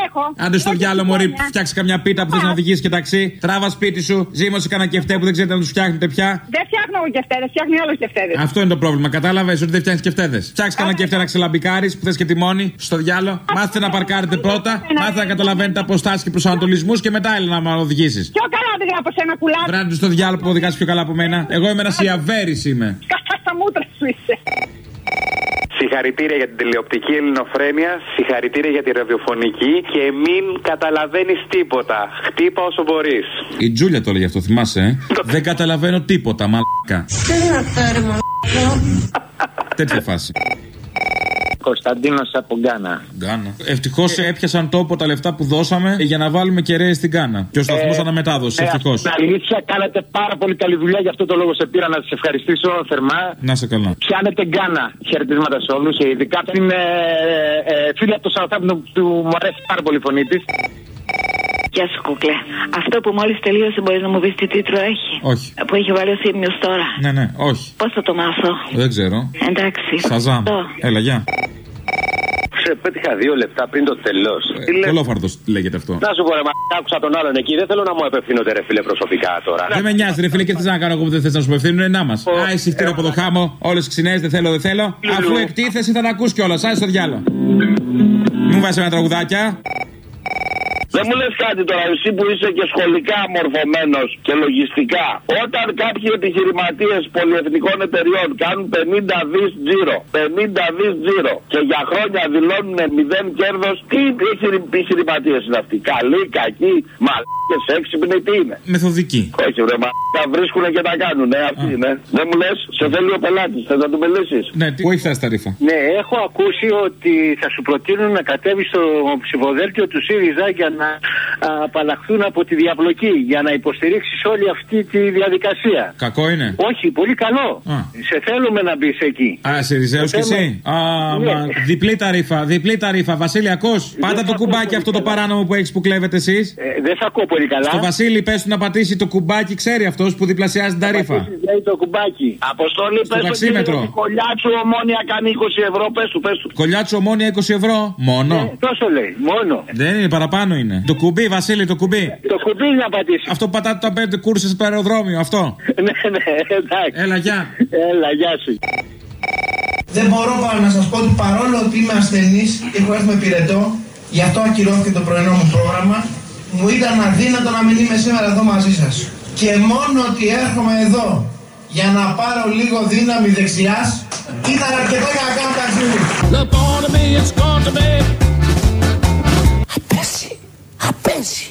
έχω. Άντε στο διάλογο, μωρή, φτιάξει καμιά πίτα που θες να οδηγήσει και ταξί. Τράβα σπίτι σου, ζήμωσε κανένα κεφτέ που δεν ξέρετε να τους φτιάχνετε πια. Δεν φτιάχνω εγώ κεφτέδες, φτιάχνει άλλο κεφτέδες. Αυτό είναι το πρόβλημα. Κατάλαβες ότι δεν φτιάχνεις κεφτέδες. Φτιάξει κανένα κεφτέ να ξελαμπικάρει που θες και τη μόνη στο διάλογο. Μάθετε να παρκάρετε πρώτα, μάθετε να καταλαβαίνετε αποστάσεις και προσανατολισμούς και μετά έλα να με οδηγήσεις. Πιο καλά δεν από σένα κουλά. Βράντε στο διάλογο που οδηγάς πιο καλά από μένα. Εγώ είμαι ένας ιαβέρι είμαι. Κατά στα μούτρα σου είσαι. Συγχαρητήρια για την τηλεοπτική ελληνοφρένεια, συγχαρητήρια για τη ραδιοφωνική και μην καταλαβαίνεις τίποτα. Χτύπα όσο μπορείς. Η Τζούλια το έλεγε αυτό, θυμάσαι, ε; Δεν καταλαβαίνω τίποτα, μαλάκα. Τι δυνατά, μαλάκα; Τέτοια φάση. Κωνσταντίνος από Γκάνα. Γκάνα. Ευτυχώς έπιασαν τόπο τα λεφτά που δώσαμε για να βάλουμε κεραίε στην Γκάνα. Και ο σταθμός ε, αναμετάδοσης. Ε, Ευτυχώς. Αλήθεια, κάνατε πάρα πολύ καλή δουλειά. Γι' αυτό το λόγο σε πήρα να σας ευχαριστήσω θερμά. Να σε καλά. Πιάνετε Γκάνα. Χαιρετίσματα σε όλους. Ειδικά την ε, ε, φίλη από το Σαουθάμπτον που μου αρέσει πάρα πολύ η φωνή της. Γεια σου, κούκλε. Αυτό που μόλις τελείωσε, μπορείς να μου πεις τι τίτλο έχει; Όχι. Που έχει βάλει ο Θήμιος τώρα; Ναι, ναι, όχι. Πώς θα το μάθω; Δεν ξέρω. Εντάξει. Σαζάμ. Έλα, γεια. Σε πέτυχα δύο λεπτά πριν το τελώ. Ε, Κολόφαρτο λέγεται αυτό. Να σου πω, ρε, μα άκουσα τον άλλον εκεί. Δεν θέλω να μου απευθύνονται, ρε φίλε, προσωπικά τώρα. Δεν με νοιάζει, ρε φίλε, και θε να κάνω εγώ που δεν θες να σου απευθύνουν. Να μα. Α, εσύ χτύρω από το χάμο, όλες ξυνές, δεν θέλω, δεν θέλω. Αφού εκτίθεσαι θα τα ακούς κιόλας. Άσε στο διάλο. Μου βάζει ένα τραγουδάκια. Δεν μου λες κάτι τώρα, εσύ που είσαι και σχολικά μορφωμένος και λογιστικά. Όταν κάποιοι επιχειρηματίες πολυεθνικών εταιριών κάνουν 50 δις τζίρο, 50 δις τζίρο και για χρόνια δηλώνουν μηδέν κέρδος, τι επιχειρηματίες είναι αυτοί; Καλοί, κακοί, μαλάκε, έξυπνοι, τι είναι. Μεθοδικοί. Όχι, βρε, μα τα βρίσκουν και τα κάνουν, ναι, αυτοί είναι. Δεν μου λες, σε θέλει ο πελάτης, θες να του μιλήσει. Ναι, τι που έχει φτάσει τα ρήφα. Ναι, έχω ακούσει ότι θα σου προτείνουν να κατέβεις στο ψηφοδέλτιο του ΣΥΡΙΖΑ για να απαλλαχθούν από τη διαπλοκή για να υποστηρίξεις όλη αυτή τη διαδικασία. Κακό είναι; Όχι, πολύ καλό. Α. Σε θέλουμε να μπεις εκεί. Α, σε ριζέο κι εσύ. Α, Ναι. μα, διπλή ταρήφα, διπλή ταρήφα. Βασίλη, ακού. Πάτα το κουμπάκι αυτό το παράνομο που έχεις που κλέβετε εσείς. Ε, δεν θα ακούω πολύ καλά. Στο Βασίλη, πες του να πατήσει το κουμπάκι, ξέρει αυτός που διπλασιάζει την ταρήφα. Λέει το κουμπάκι. Αποστολή, Στο πες του ταξίμετρο. κύριε, Κολλιάτσου ομόνια κάνει 20 ευρώ, πες του, πες του. Κολλιάτσο ομόνια 20 ευρώ. Μόνο. Ε, τόσο λέει, μόνο. Δεν είναι, παραπάνω είναι. Το κουμπί, Βασίλη, το κουμπί. Το κουμπί να πατήσει. Αυτό που πατάτε τα πέντε κούρσες στο αεροδρόμιο, αυτό. ναι, ναι, εντάξει. Έλα, γεια. Έλα, γεια σου. Δεν μπορώ παρά να σας πω ότι παρόλο ότι είμαι ασθενής και έχω έρθει με πυρετό, γι' αυτό ακυρώθηκε το πρωινό μου πρόγραμμα, μου ήταν αδύνατο να μην είμαι σήμερα εδώ μαζί σας. Και μόνο ότι έρχομαι εδώ για να πάρω λίγο δύναμη δεξιάς ήταν αρκετά για να κάνω καζί. Απέσει, απέσει.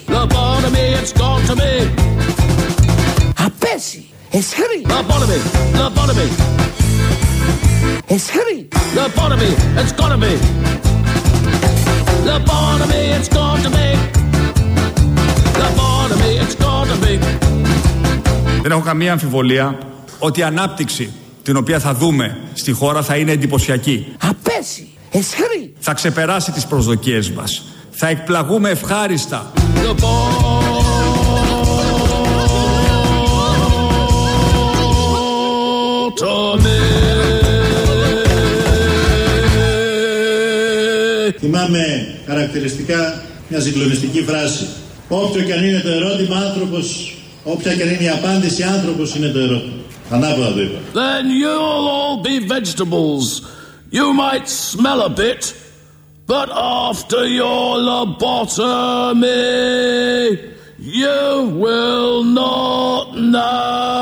Απέσει, εσχρή. Απόνομη, απόνομη. It's heavy. The bottom of me, it's δεν έχω καμία αμφιβολία ότι η ανάπτυξη την οποία θα δούμε στη χώρα θα είναι εντυπωσιακή. Απέσει. It's heavy. Θα ξεπεράσει τις προσδοκίες μας. Θα εκπλαγούμε ευχάριστα. Θυμάμαι χαρακτηριστικά μια συγκλονιστική φράση. Όποιο και αν είναι το ερώτημα, άνθρωπος, όποια και αν είναι η απάντηση, άνθρωπος είναι το ερώτημα. Ανάποδα το είπα. Then you'll all be vegetables. You might smell a bit, but after your lobotomy, you will not know